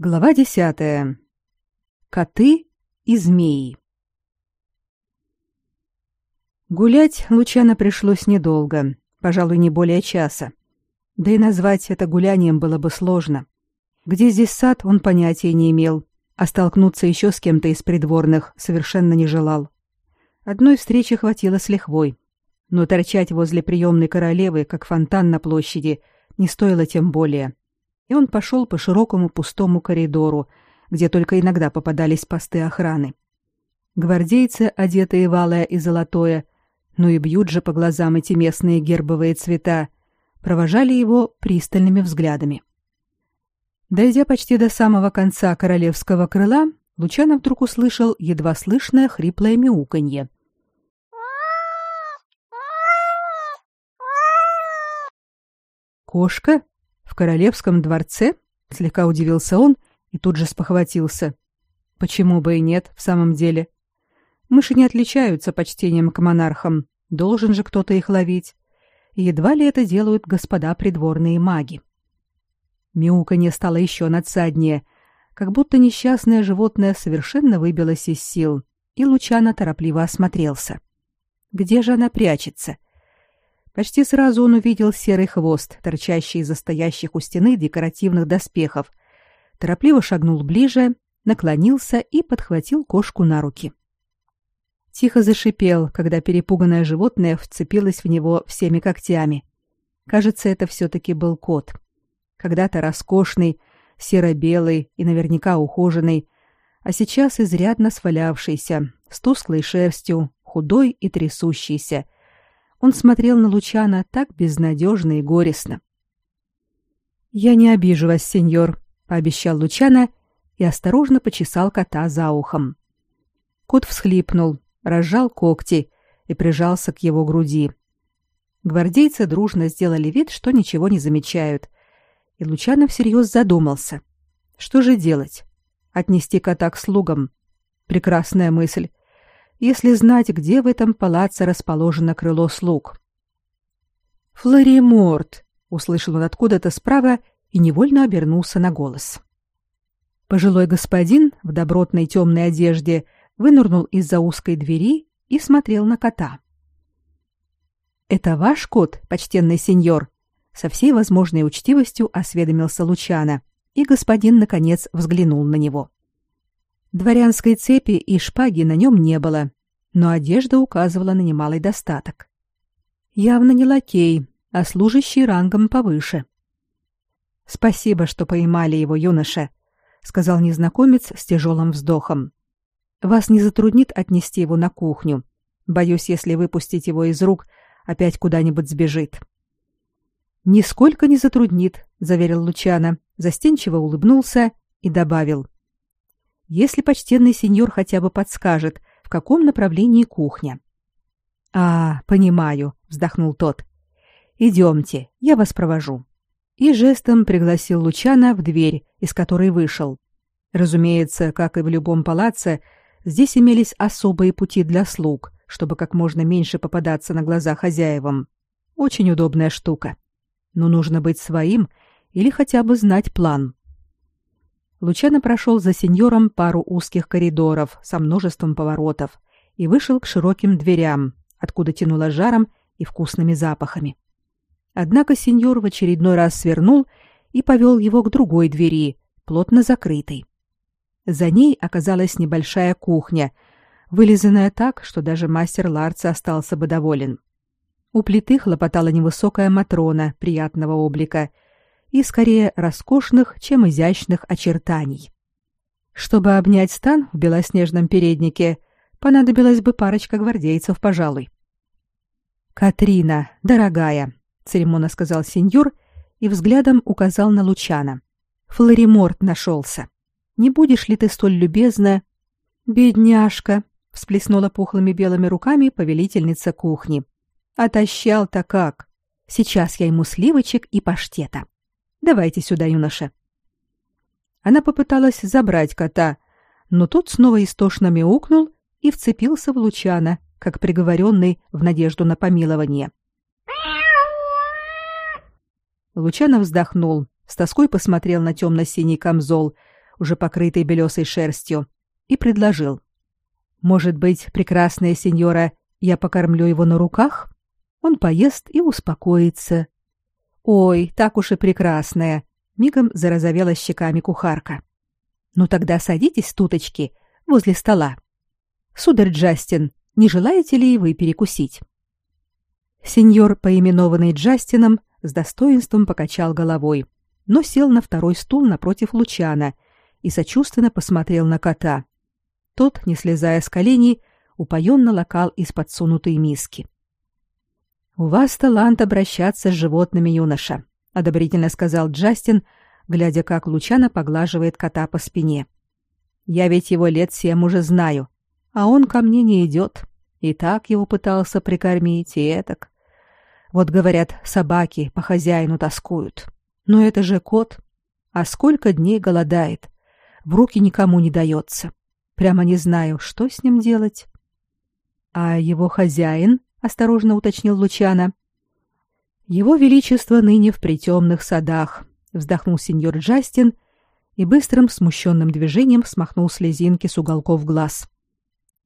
Глава десятая. Коты и змеи. Гулять Лучано пришлось недолго, пожалуй, не более часа. Да и назвать это гулянием было бы сложно. Где здесь сад, он понятия не имел, а столкнуться еще с кем-то из придворных совершенно не желал. Одной встречи хватило с лихвой, но торчать возле приемной королевы, как фонтан на площади, не стоило тем более и он пошел по широкому пустому коридору, где только иногда попадались посты охраны. Гвардейцы, одетые в алое и золотое, ну и бьют же по глазам эти местные гербовые цвета, провожали его пристальными взглядами. Дойдя почти до самого конца королевского крыла, Лучано вдруг услышал едва слышное хриплое мяуканье. «Кошка?» В королевском дворце? Слегка удивился он и тут же спохватился. Почему бы и нет, в самом деле? Мыши не отличаются почтением к монархам. Должен же кто-то их ловить. И едва ли это делают господа придворные маги. Мяуканье стало еще надсаднее, как будто несчастное животное совершенно выбилось из сил, и Лучано торопливо осмотрелся. Где же она прячется? — Почти сразу он увидел серый хвост, торчащий из-за стоящих у стены декоративных доспехов. Торопливо шагнул ближе, наклонился и подхватил кошку на руки. Тихо зашипел, когда перепуганное животное вцепилось в него всеми когтями. Кажется, это все-таки был кот. Когда-то роскошный, серо-белый и наверняка ухоженный, а сейчас изрядно свалявшийся, с тусклой шерстью, худой и трясущийся — он смотрел на Лучана так безнадежно и горестно. «Я не обижу вас, сеньор», — пообещал Лучана и осторожно почесал кота за ухом. Кот всхлипнул, разжал когти и прижался к его груди. Гвардейцы дружно сделали вид, что ничего не замечают, и Лучано всерьез задумался. Что же делать? Отнести кота к слугам? Прекрасная мысль если знать, где в этом палаце расположено крыло слуг. «Флориморт!» — услышал он откуда-то справа и невольно обернулся на голос. Пожилой господин в добротной темной одежде вынырнул из-за узкой двери и смотрел на кота. «Это ваш кот, почтенный сеньор?» Со всей возможной учтивостью осведомился Лучана, и господин, наконец, взглянул на него. Дворянской цепи и шпаги на нем не было, но одежда указывала на немалый достаток. Явно не лакей, а служащий рангом повыше. «Спасибо, что поймали его, юноша», — сказал незнакомец с тяжелым вздохом. «Вас не затруднит отнести его на кухню. Боюсь, если выпустить его из рук, опять куда-нибудь сбежит». «Нисколько не затруднит», — заверил Лучано, застенчиво улыбнулся и добавил. Если почтенный сеньор хотя бы подскажет, в каком направлении кухня. А, понимаю, вздохнул тот. Идемте, я вас провожу. И жестом пригласил Лучана в дверь, из которой вышел. Разумеется, как и в любом палаце, здесь имелись особые пути для слуг, чтобы как можно меньше попадаться на глаза хозяевам. Очень удобная штука. Но нужно быть своим или хотя бы знать план. Лучано прошел за сеньором пару узких коридоров со множеством поворотов и вышел к широким дверям, откуда тянуло жаром и вкусными запахами. Однако сеньор в очередной раз свернул и повел его к другой двери, плотно закрытой. За ней оказалась небольшая кухня, вылизанная так, что даже мастер Ларца остался бы доволен. У плиты хлопотала невысокая матрона приятного облика — и скорее роскошных, чем изящных очертаний. Чтобы обнять стан в белоснежном переднике, понадобилась бы парочка гвардейцев, пожалуй. «Катрина, дорогая», — церемонно сказал сеньор и взглядом указал на Лучана. «Флориморт нашелся. Не будешь ли ты столь любезна?» «Бедняжка», — всплеснула пухлыми белыми руками повелительница кухни. «Отощал-то как! Сейчас я ему сливочек и паштета». Давайте сюда, юноша. Она попыталась забрать кота, но тот снова истошно мяукнул и вцепился в Лучана, как приговоренный в надежду на помилование. Лучано вздохнул, с тоской посмотрел на темно-синий камзол, уже покрытый белесой шерстью, и предложил. «Может быть, прекрасная сеньора, я покормлю его на руках? Он поест и успокоится». «Ой, так уж и прекрасная!» — мигом зарозовела щеками кухарка. «Ну тогда садитесь, туточки, возле стола. Сударь Джастин, не желаете ли вы перекусить?» Сеньор, поименованный Джастином, с достоинством покачал головой, но сел на второй стул напротив Лучана и сочувственно посмотрел на кота. Тот, не слезая с коленей, упоенно лакал из подсунутой миски. «У вас талант обращаться с животными, юноша», — одобрительно сказал Джастин, глядя, как Лучана поглаживает кота по спине. «Я ведь его лет семь уже знаю, а он ко мне не идет. И так его пытался прикормить, и этак. Вот, говорят, собаки по хозяину тоскуют. Но это же кот. А сколько дней голодает. В руки никому не дается. Прямо не знаю, что с ним делать. А его хозяин, осторожно уточнил Лучана. Его величество ныне в притемных садах, вздохнул сеньор Джастин и быстрым смущенным движением смахнул слезинки с уголков глаз.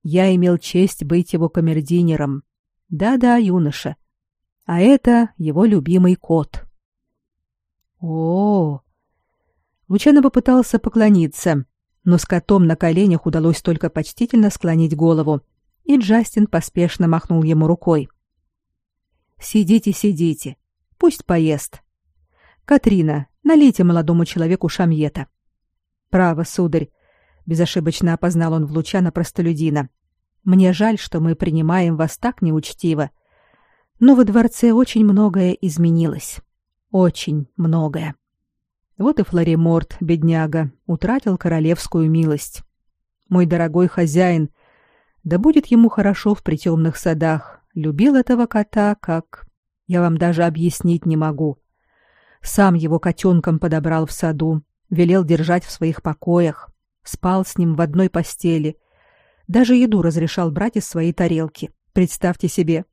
Я имел честь быть его камердинером. Да-да, юноша. А это его любимый кот. О, -о, -о. Лучано попытался поклониться, но с котом на коленях удалось только почтительно склонить голову, и Джастин поспешно махнул ему рукой. Сидите, сидите. Пусть поест. Катрина, налейте молодому человеку шамьета. Право, сударь, безошибочно опознал он в Лучана простолюдина. Мне жаль, что мы принимаем вас так неучтиво. Но во дворце очень многое изменилось. Очень многое. Вот и Флориморт, бедняга, утратил королевскую милость. Мой дорогой хозяин, да будет ему хорошо в притемных садах, любил этого кота, как... Я вам даже объяснить не могу. Сам его котенком подобрал в саду, велел держать в своих покоях спал с ним в одной постели, даже еду разрешал брать из своей тарелки. Представьте себе.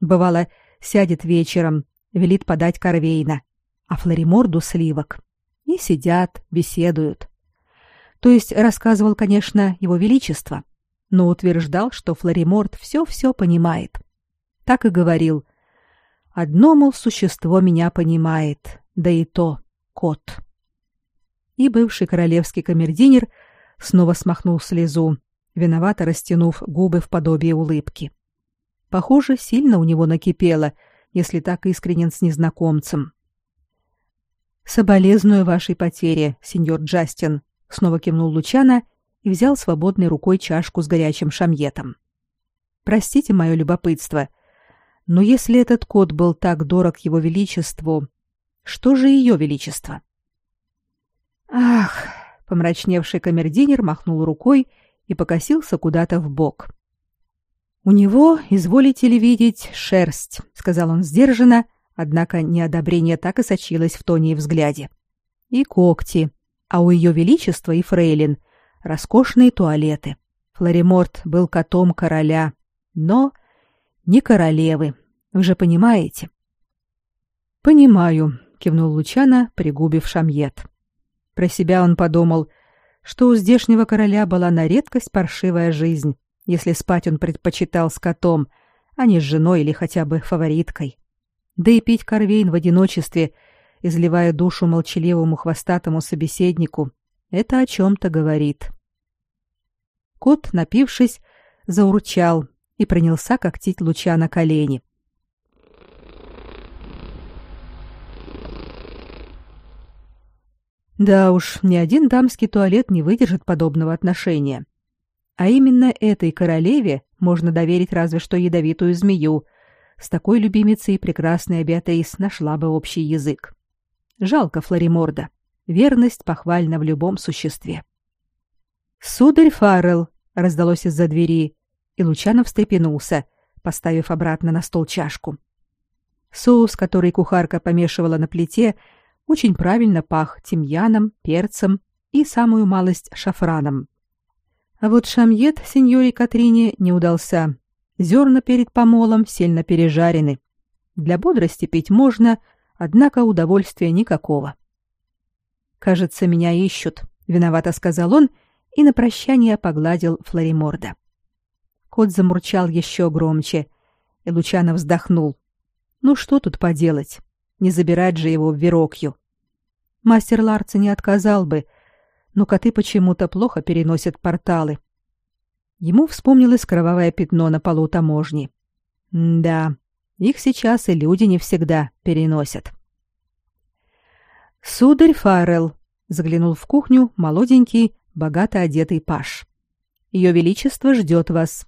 Бывало, сядет вечером, велит подать корвейна, а флориморду сливок. И сидят, беседуют. То есть рассказывал, конечно, его величество, но утверждал, что флориморд все-все понимает. Так и говорил. Одно, мол, существо меня понимает, да и то кот и бывший королевский камердинер снова смахнул слезу, виновато растянув губы в подобие улыбки. Похоже, сильно у него накипело, если так искренен с незнакомцем. Соболезную вашей потере, сеньор Джастин, снова кивнул Лучана и взял свободной рукой чашку с горячим шамьетом. Простите мое любопытство, но если этот кот был так дорог его величеству, что же ее величество? Ах, помрачневший камердинер махнул рукой и покосился куда-то в бок. У него, изволите ли видеть, шерсть, сказал он сдержанно, однако неодобрение так и сочилось в тоне и взгляде. И когти, а у ее величества и фрейлин роскошные туалеты. Флориморт был котом короля, но не королевы. Вы же понимаете? Понимаю, кивнул Лучана, пригубив шамьет. Про себя он подумал, что у здешнего короля была на редкость паршивая жизнь, если спать он предпочитал с котом, а не с женой или хотя бы фавориткой. Да и пить корвейн в одиночестве, изливая душу молчаливому хвостатому собеседнику, это о чем-то говорит. Кот, напившись, заурчал и принялся когтить луча на колени. Да уж, ни один дамский туалет не выдержит подобного отношения. А именно этой королеве можно доверить разве что ядовитую змею. С такой любимицей прекрасная Беатейс нашла бы общий язык. Жалко Флориморда. Верность похвальна в любом существе. «Сударь Фаррелл!» — раздалось из-за двери, и Лучанов встрепенулся, поставив обратно на стол чашку. Соус, который кухарка помешивала на плите, — очень правильно пах тимьяном, перцем и самую малость шафраном. А вот шамьет сеньоре Катрине не удался. Зерна перед помолом сильно пережарены. Для бодрости пить можно, однако удовольствия никакого. «Кажется, меня ищут», — виновато сказал он и на прощание погладил Флориморда. Кот замурчал еще громче, и Лучано вздохнул. Ну что тут поделать? Не забирать же его в Верокью. Мастер Ларца не отказал бы, но коты почему-то плохо переносят порталы. Ему вспомнилось кровавое пятно на полу таможни. М да, их сейчас и люди не всегда переносят. Сударь Фаррелл заглянул в кухню молоденький, богато одетый паш. Ее величество ждет вас.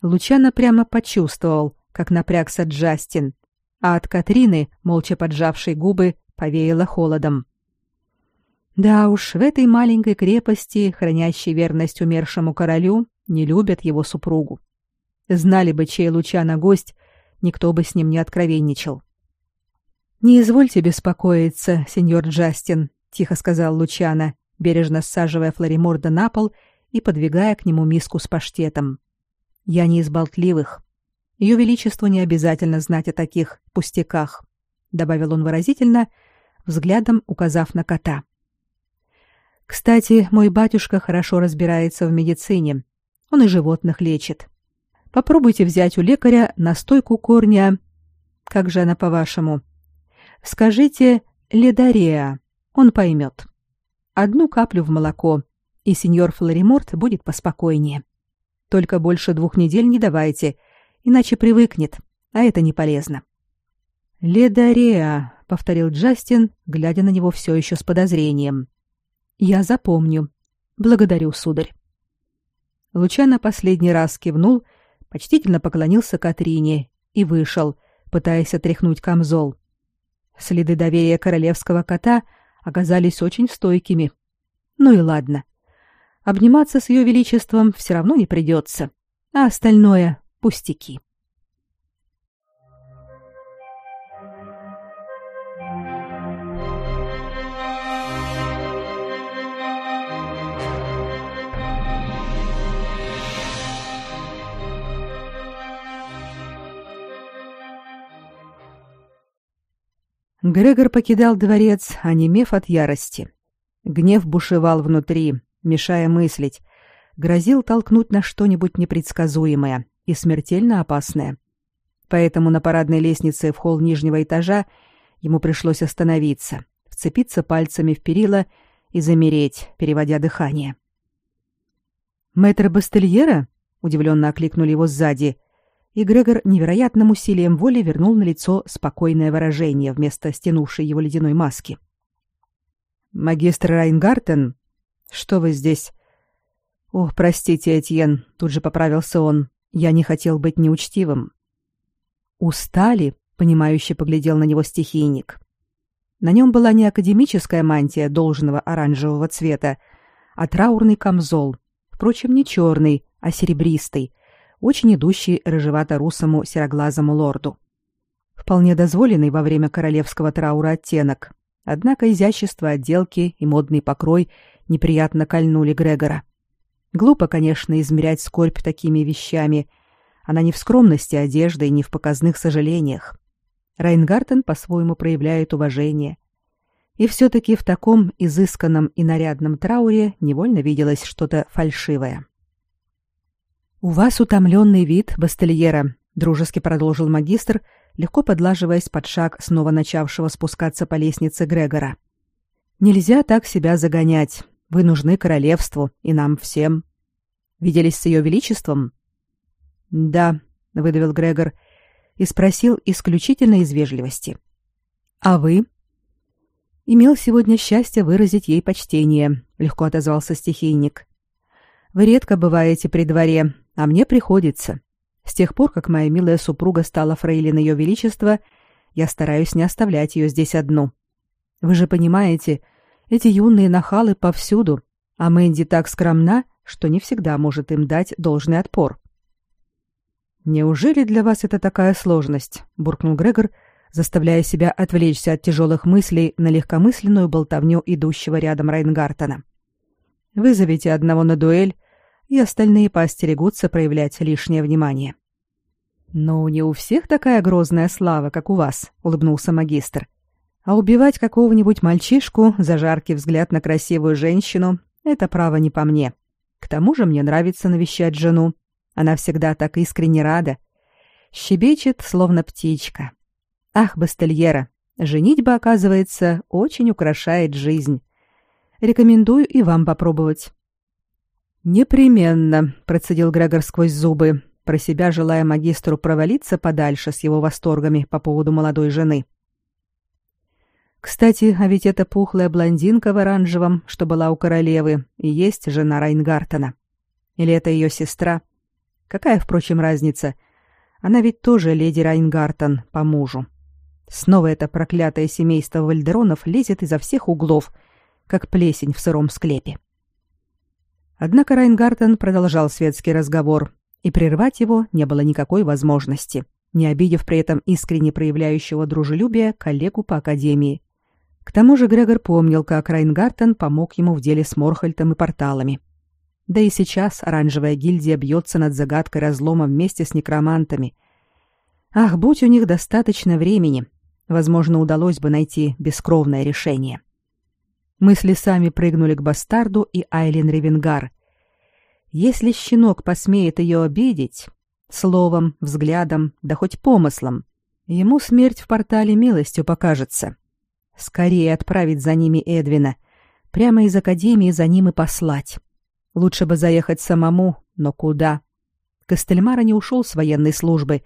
Лучано прямо почувствовал, как напрягся Джастин, а от Катрины, молча поджавшей губы, повеяло холодом. Да уж, в этой маленькой крепости, хранящей верность умершему королю, не любят его супругу. Знали бы, чей Лучано гость, никто бы с ним не откровенничал. «Не извольте беспокоиться, сеньор Джастин», — тихо сказал Лучано, бережно саживая Флориморда на пол и подвигая к нему миску с паштетом. «Я не из болтливых. Ее величеству не обязательно знать о таких пустяках», — добавил он выразительно, взглядом указав на кота. — кстати, мой батюшка хорошо разбирается в медицине. Он и животных лечит. Попробуйте взять у лекаря настойку корня. Как же она по-вашему? Скажите ледареа. Он поймет. Одну каплю в молоко, и сеньор Флориморт будет поспокойнее. Только больше двух недель не давайте, иначе привыкнет, а это не полезно. Ледареа, повторил Джастин, глядя на него все еще с подозрением. Я запомню. Благодарю, сударь. Лучано последний раз кивнул, почтительно поклонился Катрине и вышел, пытаясь отряхнуть камзол. Следы доверия королевского кота оказались очень стойкими. Ну и ладно. Обниматься с ее величеством все равно не придется, а остальное — пустяки. Грегор покидал дворец, онемев от ярости. Гнев бушевал внутри, мешая мыслить, грозил толкнуть на что-нибудь непредсказуемое и смертельно опасное. Поэтому на парадной лестнице в холл нижнего этажа ему пришлось остановиться, вцепиться пальцами в перила и замереть, переводя дыхание. «Мэтр Бастельера?» — удивленно окликнули его сзади, и Грегор невероятным усилием воли вернул на лицо спокойное выражение вместо стянувшей его ледяной маски. «Магистр Райнгартен, что вы здесь?» «Ох, простите, Этьен», — тут же поправился он, — «я не хотел быть неучтивым». «Устали?» — понимающе поглядел на него стихийник. На нем была не академическая мантия должного оранжевого цвета, а траурный камзол, впрочем, не черный, а серебристый, очень идущий рыжевато-русому сероглазому лорду. Вполне дозволенный во время королевского траура оттенок, однако изящество отделки и модный покрой неприятно кольнули Грегора. Глупо, конечно, измерять скорбь такими вещами. Она не в скромности одежды и не в показных сожалениях. Райнгартен по-своему проявляет уважение. И все-таки в таком изысканном и нарядном трауре невольно виделось что-то фальшивое. «У вас утомленный вид, Бастельера», — дружески продолжил магистр, легко подлаживаясь под шаг снова начавшего спускаться по лестнице Грегора. «Нельзя так себя загонять. Вы нужны королевству и нам всем. Виделись с ее величеством?» «Да», — выдавил Грегор и спросил исключительно из вежливости. «А вы?» «Имел сегодня счастье выразить ей почтение», — легко отозвался стихийник. «Вы редко бываете при дворе, а мне приходится. С тех пор, как моя милая супруга стала фрейлиной ее величества, я стараюсь не оставлять ее здесь одну. Вы же понимаете, эти юные нахалы повсюду, а Мэнди так скромна, что не всегда может им дать должный отпор. Неужели для вас это такая сложность? буркнул Грегор, заставляя себя отвлечься от тяжелых мыслей на легкомысленную болтовню идущего рядом Райнгартена. Вызовите одного на дуэль, и остальные поостерегутся проявлять лишнее внимание. «Но не у всех такая грозная слава, как у вас», — улыбнулся магистр. А убивать какого-нибудь мальчишку за жаркий взгляд на красивую женщину — это право не по мне. К тому же мне нравится навещать жену. Она всегда так искренне рада. Щебечет, словно птичка. Ах, Бастельера, женитьба, оказывается, очень украшает жизнь. Рекомендую и вам попробовать. Непременно, процедил Грегор сквозь зубы, про себя желая магистру провалиться подальше с его восторгами по поводу молодой жены. Кстати, а ведь эта пухлая блондинка в оранжевом, что была у королевы, и есть жена Райнгартена. Или это ее сестра? Какая, впрочем, разница? Она ведь тоже леди Райнгартен по мужу. Снова это проклятое семейство Вальдеронов лезет изо всех углов, как плесень в сыром склепе. Однако Райнгартен продолжал светский разговор, и прервать его не было никакой возможности, не обидев при этом искренне проявляющего дружелюбия коллегу по академии. К тому же Грегор помнил, как Райнгартен помог ему в деле с Морхальтом и порталами. Да и сейчас оранжевая гильдия бьется над загадкой разлома вместе с некромантами. Ах, будь у них достаточно времени, возможно, удалось бы найти бескровное решение. Мысли сами прыгнули к бастарду и Айлин Ревенгар. Если щенок посмеет ее обидеть, словом, взглядом, да хоть помыслом, ему смерть в портале милостью покажется. Скорее отправить за ними Эдвина, прямо из академии за ним и послать. Лучше бы заехать самому, но куда? Костельмара не ушел с военной службы.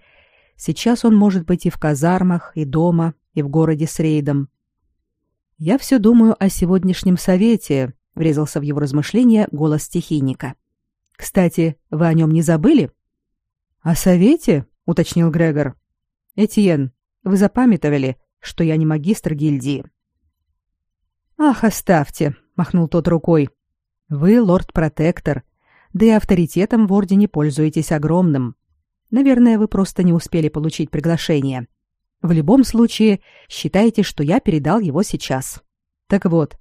Сейчас он может быть и в казармах, и дома, и в городе с рейдом. Я все думаю о сегодняшнем совете, врезался в его размышления голос стихийника. Кстати, вы о нем не забыли? О совете? уточнил Грегор. Этьен, вы запамятовали, что я не магистр гильдии? Ах, оставьте, махнул тот рукой. Вы лорд-протектор, да и авторитетом в ордене пользуетесь огромным. Наверное, вы просто не успели получить приглашение. В любом случае, считайте, что я передал его сейчас. Так вот,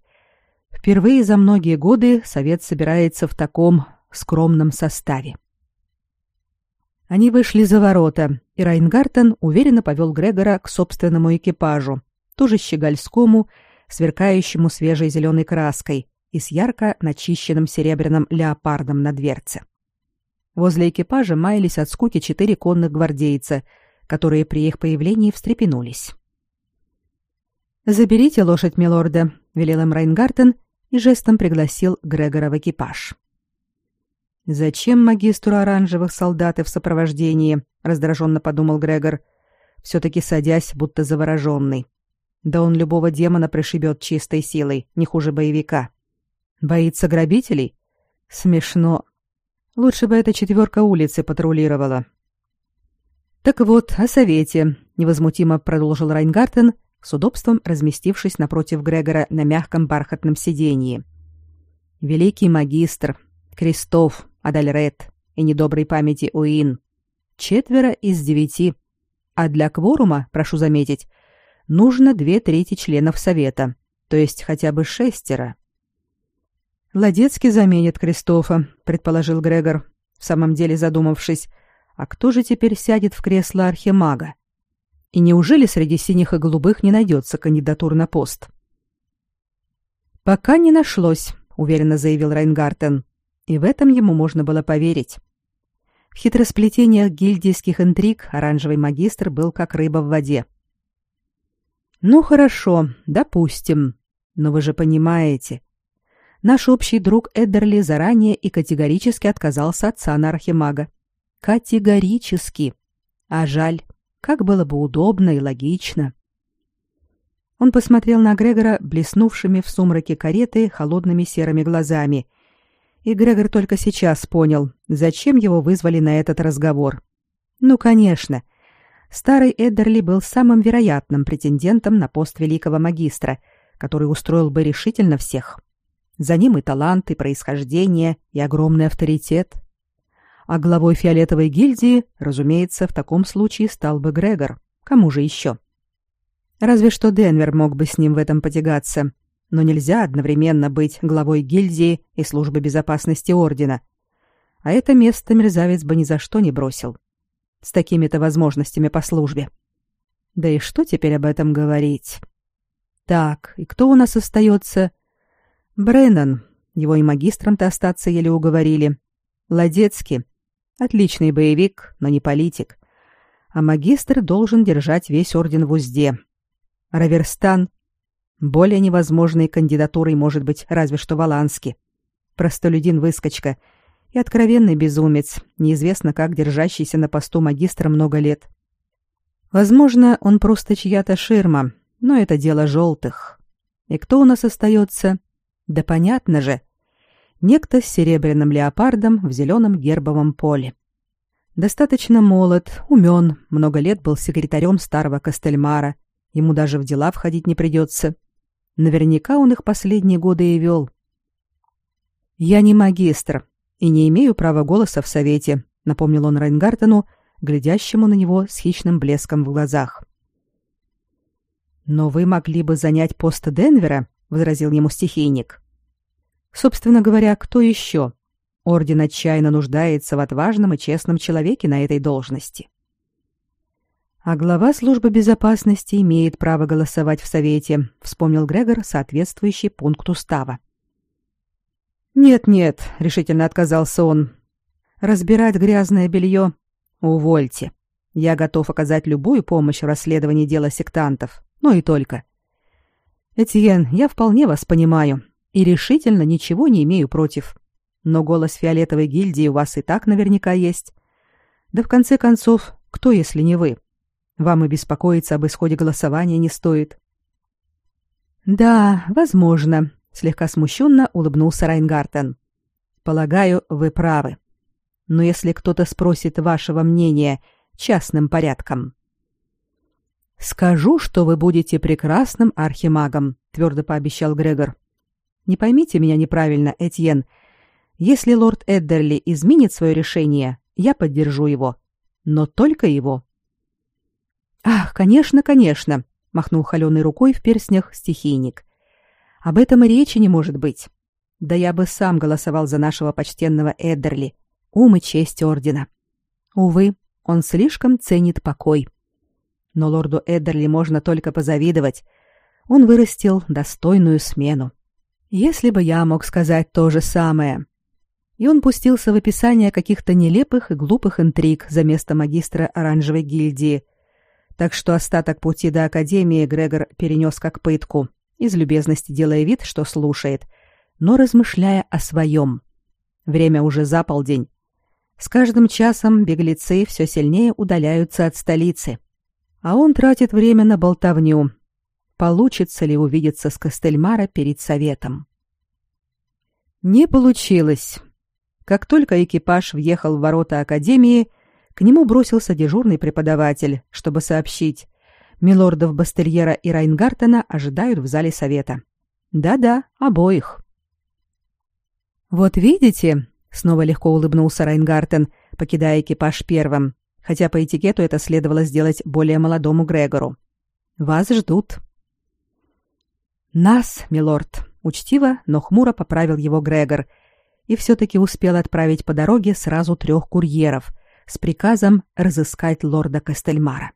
впервые за многие годы совет собирается в таком скромном составе. Они вышли за ворота, и Райнгартен уверенно повел Грегора к собственному экипажу, тоже щегольскому, сверкающему свежей зеленой краской и с ярко начищенным серебряным леопардом на дверце. Возле экипажа маялись от скуки четыре конных гвардейца — которые при их появлении встрепенулись. «Заберите лошадь, милорда», — велел им Райнгартен и жестом пригласил Грегора в экипаж. «Зачем магистру оранжевых солдаты в сопровождении?» — раздраженно подумал Грегор, все-таки садясь, будто завороженный. «Да он любого демона пришибет чистой силой, не хуже боевика. Боится грабителей? Смешно. Лучше бы эта четверка улицы патрулировала, так вот, о совете, невозмутимо продолжил Райнгартен, с удобством разместившись напротив Грегора на мягком бархатном сиденье. Великий магистр, Крестов, Адальред и недоброй памяти Уин. Четверо из девяти. А для кворума, прошу заметить, нужно две трети членов совета, то есть хотя бы шестеро. Ладецкий заменит Кристофа, предположил Грегор, в самом деле задумавшись, а кто же теперь сядет в кресло архимага? И неужели среди синих и голубых не найдется кандидатур на пост? Пока не нашлось, уверенно заявил Райнгартен, и в этом ему можно было поверить. В хитросплетениях гильдийских интриг оранжевый магистр был как рыба в воде. Ну хорошо, допустим. Но вы же понимаете, наш общий друг Эддерли заранее и категорически отказался от сана архимага. Категорически. А жаль, как было бы удобно и логично. Он посмотрел на Грегора блеснувшими в сумраке кареты холодными серыми глазами. И Грегор только сейчас понял, зачем его вызвали на этот разговор. Ну, конечно. Старый Эддерли был самым вероятным претендентом на пост великого магистра, который устроил бы решительно всех. За ним и талант, и происхождение, и огромный авторитет — а главой фиолетовой гильдии, разумеется, в таком случае стал бы Грегор. Кому же еще? Разве что Денвер мог бы с ним в этом потягаться, но нельзя одновременно быть главой гильдии и службы безопасности ордена. А это место мерзавец бы ни за что не бросил. С такими-то возможностями по службе. Да и что теперь об этом говорить? Так, и кто у нас остается? Бреннан. Его и магистром-то остаться еле уговорили. Ладецкий. Отличный боевик, но не политик. А магистр должен держать весь орден в узде. Раверстан. Более невозможной кандидатурой может быть разве что Валанский. Простолюдин-выскочка и откровенный безумец, неизвестно как держащийся на посту магистра много лет. Возможно, он просто чья-то ширма, но это дело желтых. И кто у нас остается? Да понятно же, некто с серебряным леопардом в зеленом гербовом поле. Достаточно молод, умен, много лет был секретарем старого Костельмара, ему даже в дела входить не придется. Наверняка он их последние годы и вел. «Я не магистр и не имею права голоса в совете», — напомнил он Рейнгартену, глядящему на него с хищным блеском в глазах. «Но вы могли бы занять пост Денвера», — возразил ему стихийник. Собственно говоря, кто еще? Орден отчаянно нуждается в отважном и честном человеке на этой должности. А глава службы безопасности имеет право голосовать в совете, вспомнил Грегор соответствующий пункт устава. Нет-нет, решительно отказался он. Разбирать грязное белье увольте. Я готов оказать любую помощь в расследовании дела сектантов, но и только. Этьен, я вполне вас понимаю и решительно ничего не имею против. Но голос фиолетовой гильдии у вас и так наверняка есть. Да в конце концов, кто, если не вы? Вам и беспокоиться об исходе голосования не стоит. Да, возможно, слегка смущенно улыбнулся Райнгартен. Полагаю, вы правы. Но если кто-то спросит вашего мнения частным порядком, скажу, что вы будете прекрасным архимагом, твердо пообещал Грегор. Не поймите меня неправильно, Этьен. Если лорд Эддерли изменит свое решение, я поддержу его. Но только его. Ах, конечно, конечно, махнул холеной рукой в перстнях стихийник. Об этом и речи не может быть. Да я бы сам голосовал за нашего почтенного Эддерли. Ум и честь ордена. Увы, он слишком ценит покой. Но лорду Эддерли можно только позавидовать. Он вырастил достойную смену. Если бы я мог сказать то же самое. И он пустился в описание каких-то нелепых и глупых интриг за место магистра оранжевой гильдии. Так что остаток пути до академии Грегор перенес как пытку, из любезности делая вид, что слушает, но размышляя о своем. Время уже за полдень. С каждым часом беглецы все сильнее удаляются от столицы. А он тратит время на болтовню, получится ли увидеться с Костельмара перед советом. Не получилось. Как только экипаж въехал в ворота академии, к нему бросился дежурный преподаватель, чтобы сообщить. Милордов Бастельера и Райнгартена ожидают в зале совета. Да-да, обоих. Вот видите, снова легко улыбнулся Райнгартен, покидая экипаж первым, хотя по этикету это следовало сделать более молодому Грегору. Вас ждут. Нас, милорд, учтиво, но хмуро поправил его Грегор и все-таки успел отправить по дороге сразу трех курьеров с приказом разыскать лорда Костельмара.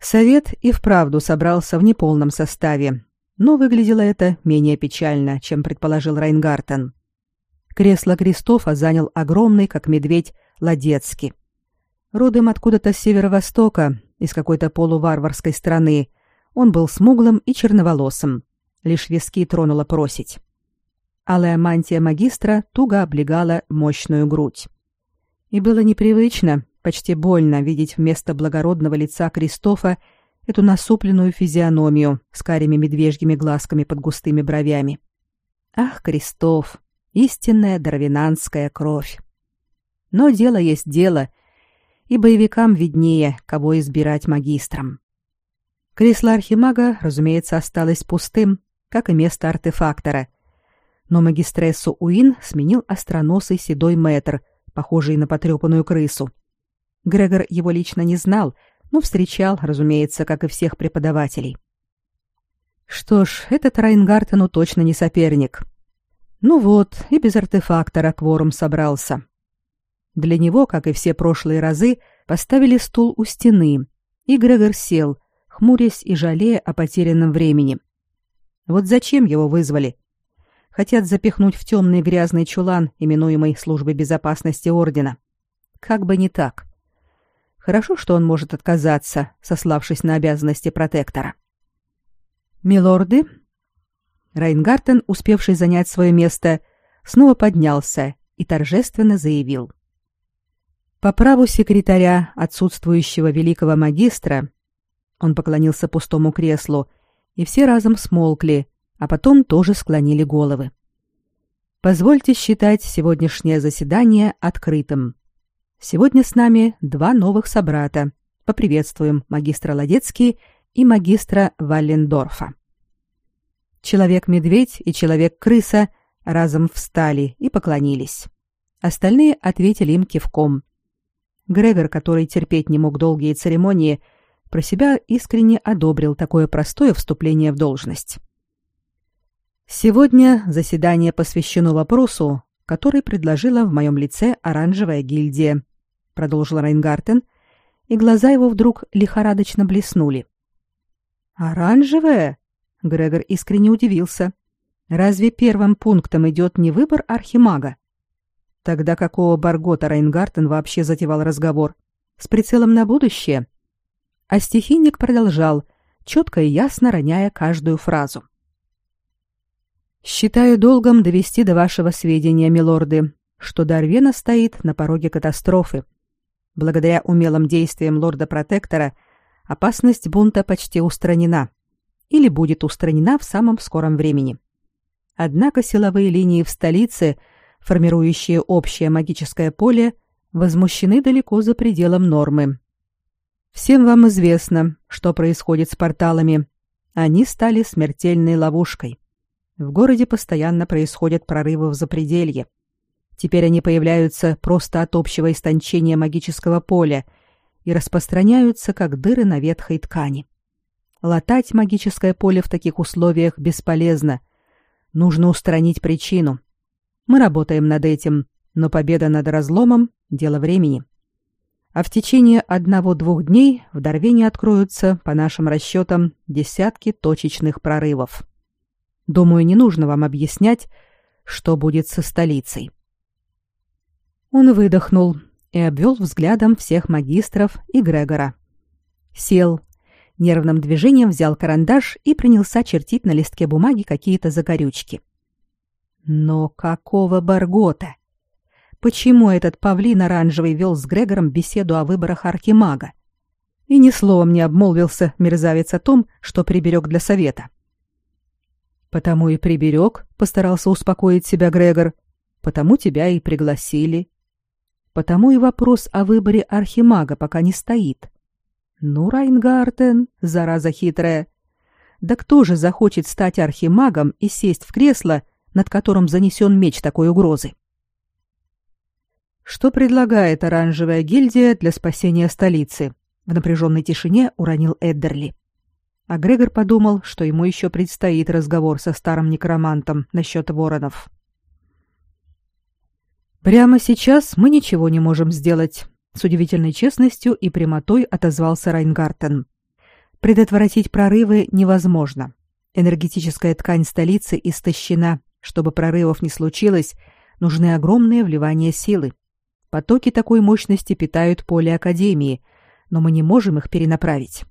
Совет и вправду собрался в неполном составе, но выглядело это менее печально, чем предположил Райнгартен. Кресло Кристофа занял огромный, как медведь, Ладецкий. Родом откуда-то с северо-востока, из какой-то полуварварской страны, он был смуглым и черноволосым. Лишь виски тронуло просить. Алая мантия магистра туго облегала мощную грудь. И было непривычно, почти больно видеть вместо благородного лица Кристофа эту насупленную физиономию с карими медвежьими глазками под густыми бровями. Ах, Кристоф, истинная дарвинанская кровь. Но дело есть дело, и боевикам виднее, кого избирать магистром. Кресло архимага, разумеется, осталось пустым, как и место артефактора. Но магистрессу Уин сменил остроносый седой мэтр, похожий на потрепанную крысу. Грегор его лично не знал, но встречал, разумеется, как и всех преподавателей. Что ж, этот Райнгартену точно не соперник. Ну вот, и без артефактора кворум собрался. Для него, как и все прошлые разы, поставили стул у стены, и Грегор сел, хмурясь и жалея о потерянном времени. Вот зачем его вызвали? Хотят запихнуть в темный грязный чулан, именуемый службой безопасности ордена. Как бы не так. Хорошо, что он может отказаться, сославшись на обязанности протектора. Милорды, Райнгартен, успевший занять свое место, снова поднялся и торжественно заявил: по праву секретаря отсутствующего великого магистра он поклонился пустому креслу, и все разом смолкли, а потом тоже склонили головы. Позвольте считать сегодняшнее заседание открытым. Сегодня с нами два новых собрата. Поприветствуем магистра Ладецкий и магистра Валлендорфа. Человек-медведь и человек-крыса разом встали и поклонились. Остальные ответили им кивком. Грегор, который терпеть не мог долгие церемонии, про себя искренне одобрил такое простое вступление в должность. Сегодня заседание посвящено вопросу, который предложила в моем лице оранжевая гильдия, продолжил Райнгартен, и глаза его вдруг лихорадочно блеснули. Оранжевая? Грегор искренне удивился. Разве первым пунктом идет не выбор архимага? Тогда какого Баргота Райнгартен вообще затевал разговор? С прицелом на будущее? А стихийник продолжал, четко и ясно роняя каждую фразу. «Считаю долгом довести до вашего сведения, милорды, что Дарвена стоит на пороге катастрофы. Благодаря умелым действиям лорда-протектора опасность бунта почти устранена или будет устранена в самом скором времени. Однако силовые линии в столице – формирующие общее магическое поле, возмущены далеко за пределом нормы. Всем вам известно, что происходит с порталами. Они стали смертельной ловушкой. В городе постоянно происходят прорывы в запределье. Теперь они появляются просто от общего истончения магического поля и распространяются как дыры на ветхой ткани. Латать магическое поле в таких условиях бесполезно. Нужно устранить причину. Мы работаем над этим, но победа над разломом – дело времени. А в течение одного-двух дней в Дарвине откроются, по нашим расчетам, десятки точечных прорывов. Думаю, не нужно вам объяснять, что будет со столицей. Он выдохнул и обвел взглядом всех магистров и Грегора. Сел, нервным движением взял карандаш и принялся чертить на листке бумаги какие-то закорючки. — но какого Баргота? Почему этот павлин оранжевый вел с Грегором беседу о выборах архимага? И ни словом не обмолвился мерзавец о том, что приберег для совета. «Потому и приберег», — постарался успокоить себя Грегор. «Потому тебя и пригласили. Потому и вопрос о выборе архимага пока не стоит. Ну, Райнгартен, зараза хитрая. Да кто же захочет стать архимагом и сесть в кресло, — над которым занесен меч такой угрозы. Что предлагает оранжевая гильдия для спасения столицы? В напряженной тишине уронил Эддерли. А Грегор подумал, что ему еще предстоит разговор со старым некромантом насчет воронов. Прямо сейчас мы ничего не можем сделать, с удивительной честностью и прямотой отозвался Райнгартен. Предотвратить прорывы невозможно. Энергетическая ткань столицы истощена, чтобы прорывов не случилось, нужны огромные вливания силы. Потоки такой мощности питают поле Академии, но мы не можем их перенаправить.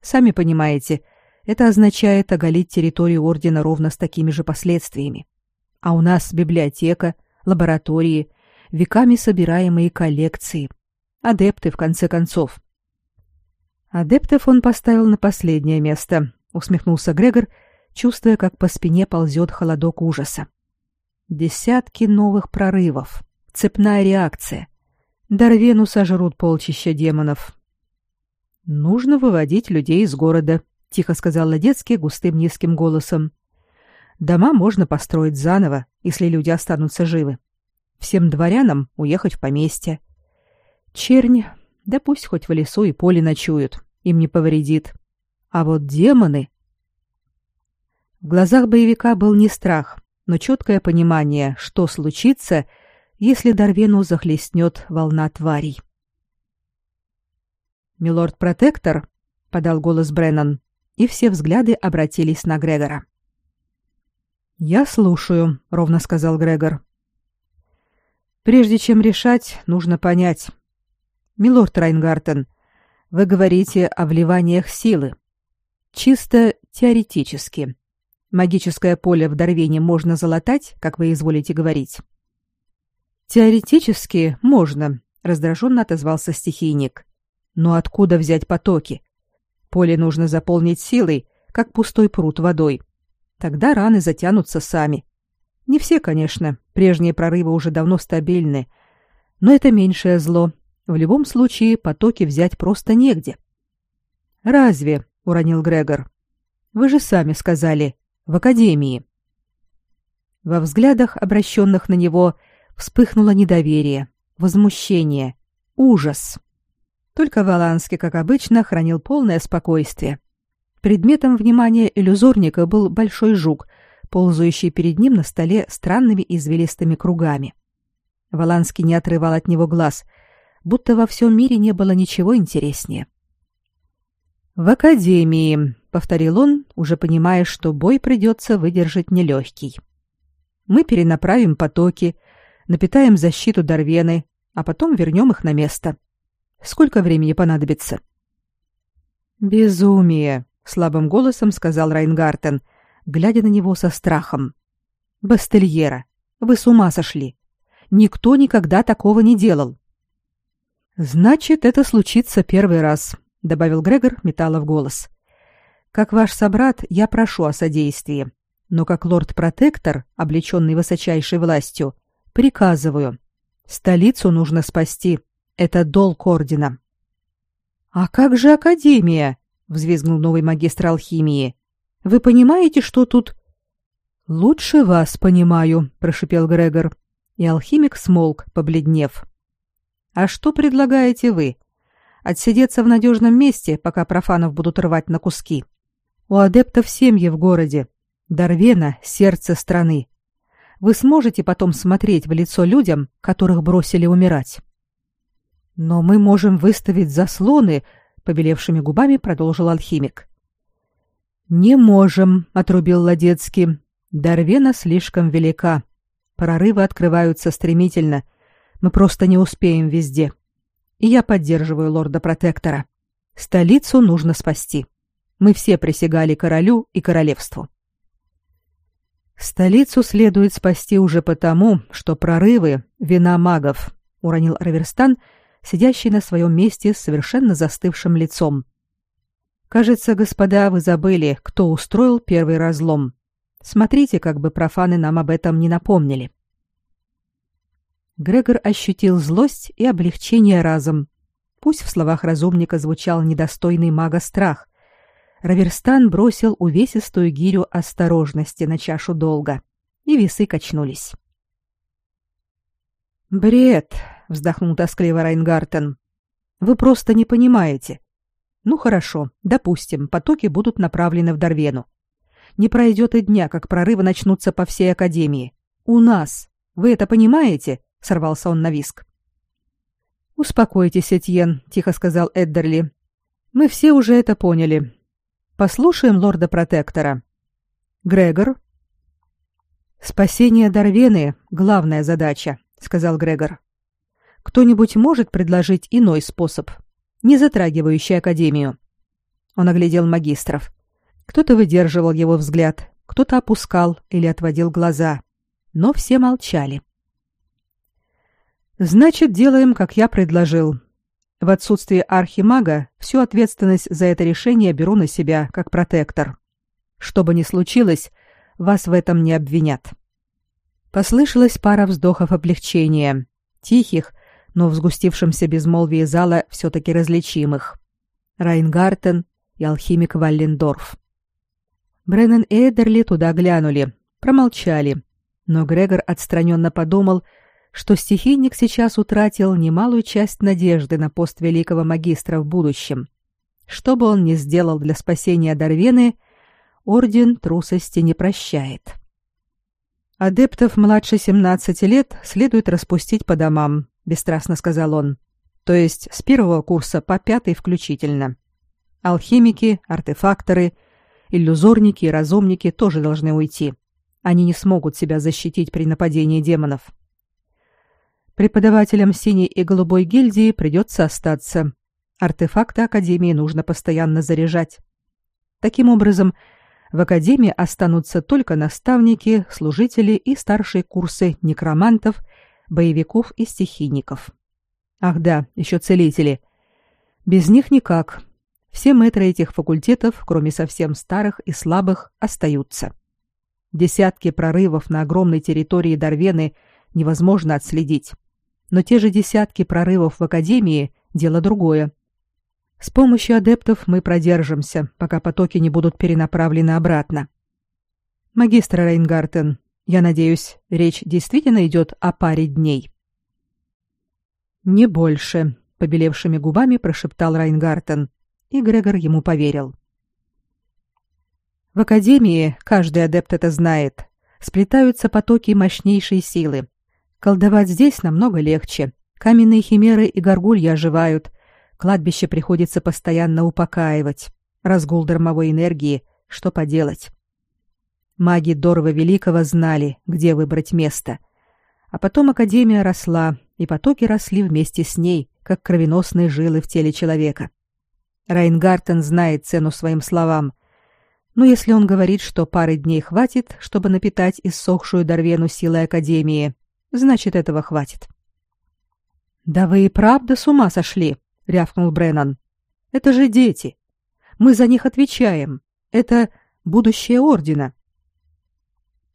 Сами понимаете, это означает оголить территорию Ордена ровно с такими же последствиями. А у нас библиотека, лаборатории, веками собираемые коллекции. Адепты, в конце концов. Адептов он поставил на последнее место, усмехнулся Грегор чувствуя, как по спине ползет холодок ужаса. Десятки новых прорывов. Цепная реакция. Дарвену сожрут полчища демонов. «Нужно выводить людей из города», — тихо сказал Ладецкий густым низким голосом. «Дома можно построить заново, если люди останутся живы. Всем дворянам уехать в поместье. Чернь, да пусть хоть в лесу и поле ночуют, им не повредит. А вот демоны...» В глазах боевика был не страх, но четкое понимание, что случится, если Дарвену захлестнет волна тварей. «Милорд-протектор», — подал голос Бреннан, и все взгляды обратились на Грегора. «Я слушаю», — ровно сказал Грегор. «Прежде чем решать, нужно понять. Милорд Райнгартен, вы говорите о вливаниях силы. Чисто теоретически. Магическое поле в Дарвине можно залатать, как вы изволите говорить. Теоретически можно, раздраженно отозвался стихийник. Но откуда взять потоки? Поле нужно заполнить силой, как пустой пруд водой. Тогда раны затянутся сами. Не все, конечно, прежние прорывы уже давно стабильны, но это меньшее зло. В любом случае потоки взять просто негде. Разве, уронил Грегор. Вы же сами сказали, в академии. Во взглядах, обращенных на него, вспыхнуло недоверие, возмущение, ужас. Только Валанский, как обычно, хранил полное спокойствие. Предметом внимания иллюзорника был большой жук, ползающий перед ним на столе странными извилистыми кругами. Валанский не отрывал от него глаз, будто во всем мире не было ничего интереснее. «В академии», — повторил он, уже понимая, что бой придется выдержать нелегкий. «Мы перенаправим потоки, напитаем защиту Дарвены, а потом вернем их на место. Сколько времени понадобится?» «Безумие», — слабым голосом сказал Райнгартен, глядя на него со страхом. «Бастельера, вы с ума сошли. Никто никогда такого не делал». «Значит, это случится первый раз», — добавил Грегор металла в голос. «Как ваш собрат, я прошу о содействии, но как лорд-протектор, облеченный высочайшей властью, приказываю. Столицу нужно спасти. Это долг ордена». «А как же Академия?» — взвизгнул новый магистр алхимии. «Вы понимаете, что тут...» «Лучше вас понимаю», — прошипел Грегор, и алхимик смолк, побледнев. «А что предлагаете вы?» отсидеться в надежном месте, пока профанов будут рвать на куски. У адептов семьи в городе. Дарвена — сердце страны. Вы сможете потом смотреть в лицо людям, которых бросили умирать. Но мы можем выставить заслоны, побелевшими губами продолжил алхимик. Не можем, отрубил Ладецкий. Дарвена слишком велика. Прорывы открываются стремительно. Мы просто не успеем везде. — и я поддерживаю лорда-протектора. Столицу нужно спасти. Мы все присягали королю и королевству. Столицу следует спасти уже потому, что прорывы — вина магов, — уронил Раверстан, сидящий на своем месте с совершенно застывшим лицом. Кажется, господа, вы забыли, кто устроил первый разлом. Смотрите, как бы профаны нам об этом не напомнили. Грегор ощутил злость и облегчение разом. Пусть в словах разумника звучал недостойный мага страх. Раверстан бросил увесистую гирю осторожности на чашу долга, и весы качнулись. «Бред!» — вздохнул тоскливо Райнгартен. «Вы просто не понимаете. Ну хорошо, допустим, потоки будут направлены в Дарвену. Не пройдет и дня, как прорывы начнутся по всей Академии. У нас. Вы это понимаете?» — сорвался он на виск. «Успокойтесь, Этьен», — тихо сказал Эддерли. «Мы все уже это поняли. Послушаем лорда-протектора. Грегор?» «Спасение Дарвены — главная задача», — сказал Грегор. «Кто-нибудь может предложить иной способ, не затрагивающий Академию?» Он оглядел магистров. Кто-то выдерживал его взгляд, кто-то опускал или отводил глаза. Но все молчали. Значит, делаем, как я предложил. В отсутствие архимага всю ответственность за это решение беру на себя, как протектор. Что бы ни случилось, вас в этом не обвинят. Послышалась пара вздохов облегчения, тихих, но в сгустившемся безмолвии зала все-таки различимых. Райнгартен и алхимик Валлендорф. Бреннан и Эдерли туда глянули, промолчали, но Грегор отстраненно подумал, что стихийник сейчас утратил немалую часть надежды на пост великого магистра в будущем. Что бы он ни сделал для спасения Дарвены, орден трусости не прощает. Адептов младше 17 лет следует распустить по домам, бесстрастно сказал он. То есть с первого курса по пятый включительно. Алхимики, артефакторы, иллюзорники и разумники тоже должны уйти. Они не смогут себя защитить при нападении демонов. Преподавателям синей и голубой гильдии придется остаться. Артефакты Академии нужно постоянно заряжать. Таким образом, в Академии останутся только наставники, служители и старшие курсы некромантов, боевиков и стихийников. Ах да, еще целители. Без них никак. Все мэтры этих факультетов, кроме совсем старых и слабых, остаются. Десятки прорывов на огромной территории Дарвены невозможно отследить. Но те же десятки прорывов в Академии – дело другое. С помощью адептов мы продержимся, пока потоки не будут перенаправлены обратно. Магистр Рейнгартен, я надеюсь, речь действительно идет о паре дней. Не больше, побелевшими губами прошептал Райнгартен, и Грегор ему поверил. В академии, каждый адепт это знает, сплетаются потоки мощнейшей силы. Колдовать здесь намного легче. Каменные химеры и горгульи оживают. Кладбище приходится постоянно упокаивать. Разгул дармовой энергии, что поделать. Маги Дорова Великого знали, где выбрать место. А потом Академия росла, и потоки росли вместе с ней, как кровеносные жилы в теле человека. Райнгартен знает цену своим словам, но если он говорит, что пары дней хватит, чтобы напитать иссохшую Дарвену силой Академии, значит, этого хватит. «Да вы и правда с ума сошли!» — рявкнул Бреннан. «Это же дети. Мы за них отвечаем. Это будущее Ордена».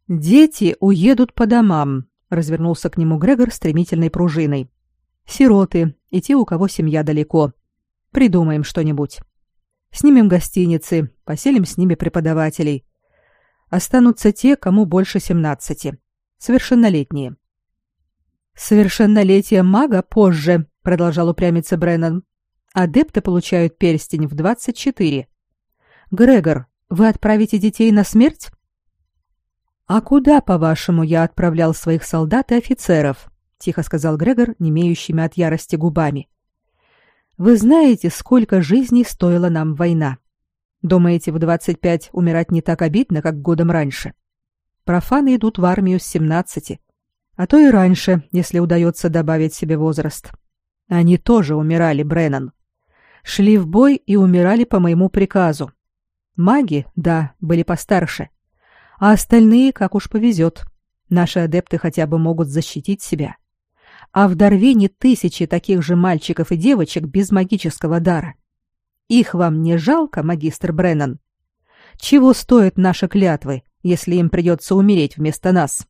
«Дети уедут по домам», — развернулся к нему Грегор стремительной пружиной. «Сироты и те, у кого семья далеко. Придумаем что-нибудь». Снимем гостиницы, поселим с ними преподавателей. Останутся те, кому больше семнадцати. Совершеннолетние. Совершеннолетие мага позже, продолжал упрямиться Бреннан. Адепты получают перстень в двадцать четыре. Грегор, вы отправите детей на смерть? А куда, по-вашему, я отправлял своих солдат и офицеров? тихо сказал Грегор, не имеющими от ярости губами. Вы знаете, сколько жизней стоила нам война. Думаете, в 25 умирать не так обидно, как годом раньше? Профаны идут в армию с 17, а то и раньше, если удается добавить себе возраст. Они тоже умирали, Бреннан. Шли в бой и умирали по моему приказу. Маги, да, были постарше. А остальные, как уж повезет. Наши адепты хотя бы могут защитить себя а в Дарвине тысячи таких же мальчиков и девочек без магического дара. Их вам не жалко, магистр Бреннан? Чего стоят наши клятвы, если им придется умереть вместо нас?»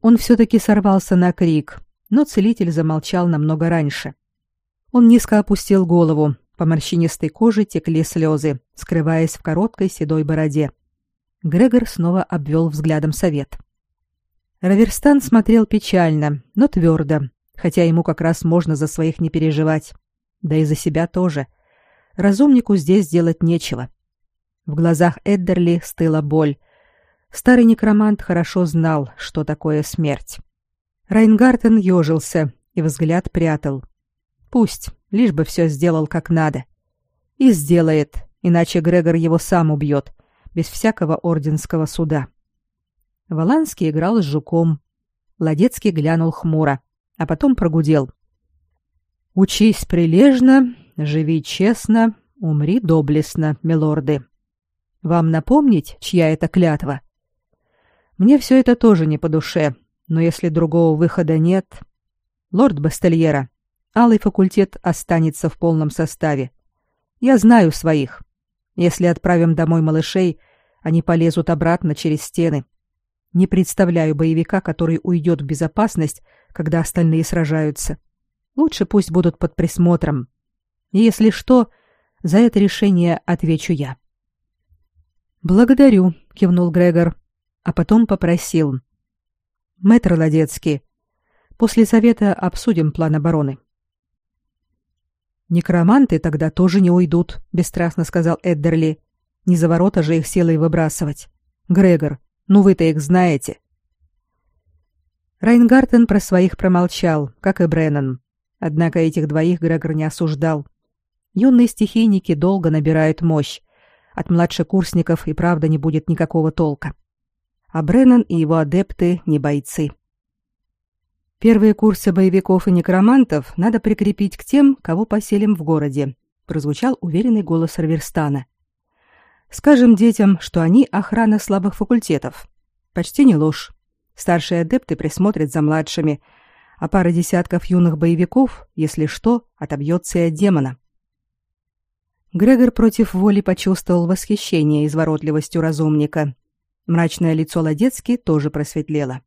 Он все-таки сорвался на крик, но целитель замолчал намного раньше. Он низко опустил голову, по морщинистой коже текли слезы, скрываясь в короткой седой бороде. Грегор снова обвел взглядом совет. — Раверстан смотрел печально, но твердо, хотя ему как раз можно за своих не переживать. Да и за себя тоже. Разумнику здесь делать нечего. В глазах Эддерли стыла боль. Старый некромант хорошо знал, что такое смерть. Райнгартен ежился и взгляд прятал. Пусть, лишь бы все сделал как надо. И сделает, иначе Грегор его сам убьет, без всякого орденского суда. Воланский играл с жуком. Ладецкий глянул хмуро, а потом прогудел. «Учись прилежно, живи честно, умри доблестно, милорды. Вам напомнить, чья это клятва? Мне все это тоже не по душе, но если другого выхода нет... Лорд Бастельера, Алый факультет останется в полном составе. Я знаю своих. Если отправим домой малышей, они полезут обратно через стены. Не представляю боевика, который уйдет в безопасность, когда остальные сражаются. Лучше пусть будут под присмотром. И если что, за это решение отвечу я. Благодарю, кивнул Грегор, а потом попросил: Мэтр Ладецкий, после совета обсудим план обороны. Некроманты тогда тоже не уйдут, бесстрастно сказал Эддерли. Не за ворота же их силой выбрасывать. Грегор, ну вы-то их знаете. Райнгартен про своих промолчал, как и Бреннан. Однако этих двоих Грегор не осуждал. Юные стихийники долго набирают мощь. От младшекурсников и правда не будет никакого толка. А Бреннан и его адепты не бойцы. Первые курсы боевиков и некромантов надо прикрепить к тем, кого поселим в городе, прозвучал уверенный голос Раверстана. Скажем детям, что они охрана слабых факультетов. Почти не ложь. Старшие адепты присмотрят за младшими, а пара десятков юных боевиков, если что, отобьется и от демона. Грегор против воли почувствовал восхищение изворотливостью разумника. Мрачное лицо Ладецки тоже просветлело.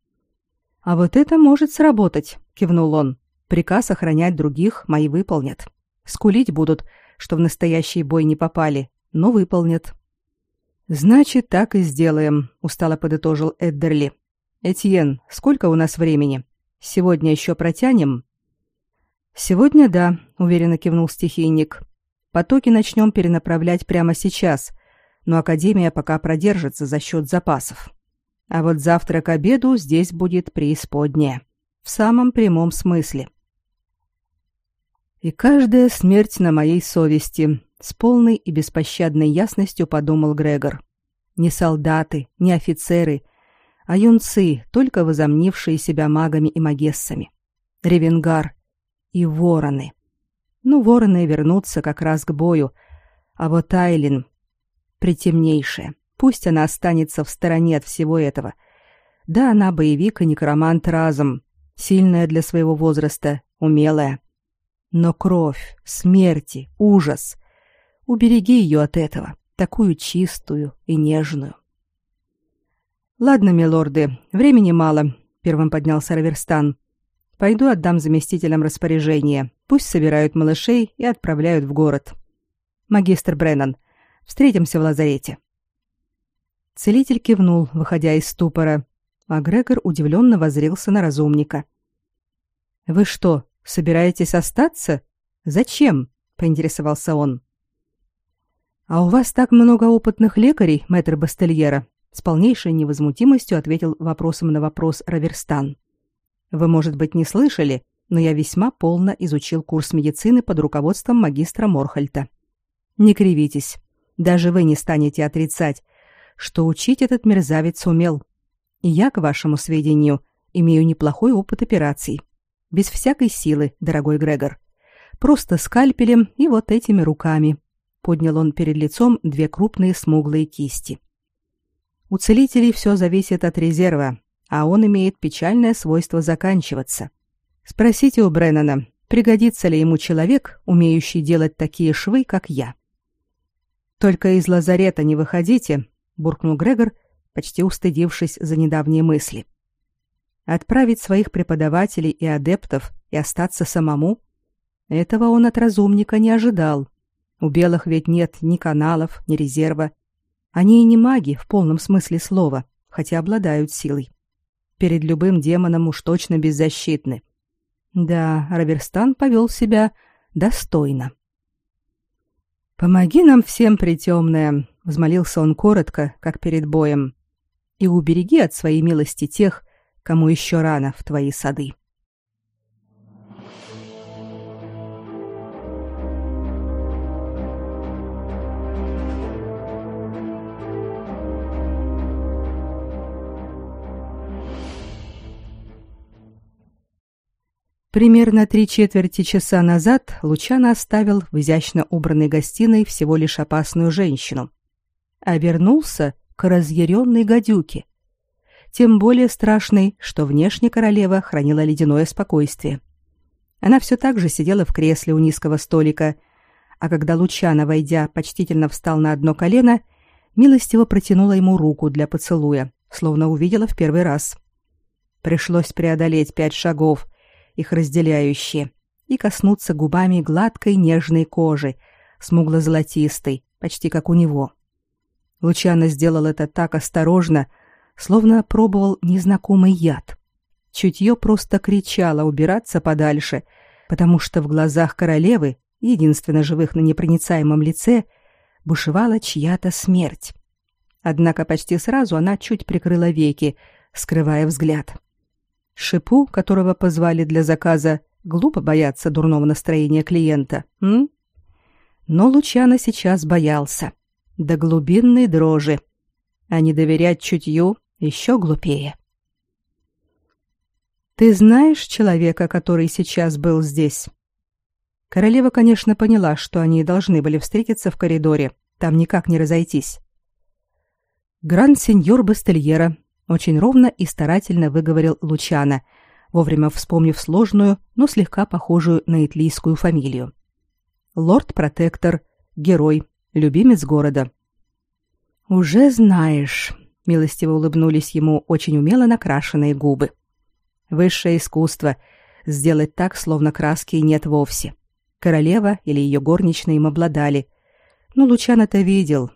А вот это может сработать, кивнул он. Приказ охранять других мои выполнят. Скулить будут, что в настоящий бой не попали, но выполнят. Значит, так и сделаем, устало подытожил Эддерли. Этьен, сколько у нас времени? Сегодня еще протянем? Сегодня да, уверенно кивнул стихийник. Потоки начнем перенаправлять прямо сейчас, но академия пока продержится за счет запасов. А вот завтра к обеду здесь будет преисподняя. В самом прямом смысле. И каждая смерть на моей совести, с полной и беспощадной ясностью подумал Грегор. Не солдаты, не офицеры, а юнцы, только возомнившие себя магами и магессами. Ревенгар и вороны. Ну, вороны вернутся как раз к бою, а вот Айлин притемнейшая, Пусть она останется в стороне от всего этого. Да, она боевик и некромант разом, сильная для своего возраста, умелая. Но кровь, смерти, ужас. Убереги ее от этого, такую чистую и нежную. Ладно, милорды, времени мало, первым поднялся Раверстан. Пойду отдам заместителям распоряжение. Пусть собирают малышей и отправляют в город. Магистр Бреннан, встретимся в лазарете. Целитель кивнул, выходя из ступора, а Грегор удивленно воззрился на разумника. «Вы что, собираетесь остаться? Зачем?» — поинтересовался он. «А у вас так много опытных лекарей, мэтр Бастельера», — с полнейшей невозмутимостью ответил вопросом на вопрос Раверстан. «Вы, может быть, не слышали, но я весьма полно изучил курс медицины под руководством магистра Морхальта. Не кривитесь, даже вы не станете отрицать, что учить этот мерзавец умел. И я, к вашему сведению, имею неплохой опыт операций. Без всякой силы, дорогой Грегор. Просто скальпелем и вот этими руками. Поднял он перед лицом две крупные смуглые кисти. У целителей все зависит от резерва, а он имеет печальное свойство заканчиваться. Спросите у Бреннана, пригодится ли ему человек, умеющий делать такие швы, как я. Только из лазарета не выходите, буркнул Грегор, почти устыдившись за недавние мысли. Отправить своих преподавателей и адептов и остаться самому? Этого он от разумника не ожидал. У белых ведь нет ни каналов, ни резерва. Они и не маги в полном смысле слова, хотя обладают силой. Перед любым демоном уж точно беззащитны. Да, Раверстан повел себя достойно. «Помоги нам всем, притемная, взмолился он коротко, как перед боем. И убереги от своей милости тех, кому еще рано в твои сады. Примерно три четверти часа назад Лучано оставил в изящно убранной гостиной всего лишь опасную женщину, вернулся к разъяренной гадюке. Тем более страшной, что внешне королева хранила ледяное спокойствие. Она все так же сидела в кресле у низкого столика, а когда Лучано, войдя, почтительно встал на одно колено, милостиво протянула ему руку для поцелуя, словно увидела в первый раз. Пришлось преодолеть пять шагов, их разделяющие, и коснуться губами гладкой нежной кожи, смугло-золотистой, почти как у него. — Лучано сделал это так осторожно, словно пробовал незнакомый яд. Чутье просто кричало убираться подальше, потому что в глазах королевы, единственно живых на непроницаемом лице, бушевала чья-то смерть. Однако почти сразу она чуть прикрыла веки, скрывая взгляд. Шипу, которого позвали для заказа, глупо бояться дурного настроения клиента, м? Но Лучано сейчас боялся. До глубинной дрожи. А не доверять чутью еще глупее. «Ты знаешь человека, который сейчас был здесь?» Королева, конечно, поняла, что они должны были встретиться в коридоре. Там никак не разойтись. «Гранд-сеньор Бастельера», — очень ровно и старательно выговорил Лучана, вовремя вспомнив сложную, но слегка похожую на итлийскую фамилию. «Лорд-протектор, герой, любимец города». «Уже знаешь», — милостиво улыбнулись ему очень умело накрашенные губы. «Высшее искусство — сделать так, словно краски нет вовсе. Королева или ее горничная им обладали. Но Лучан это видел.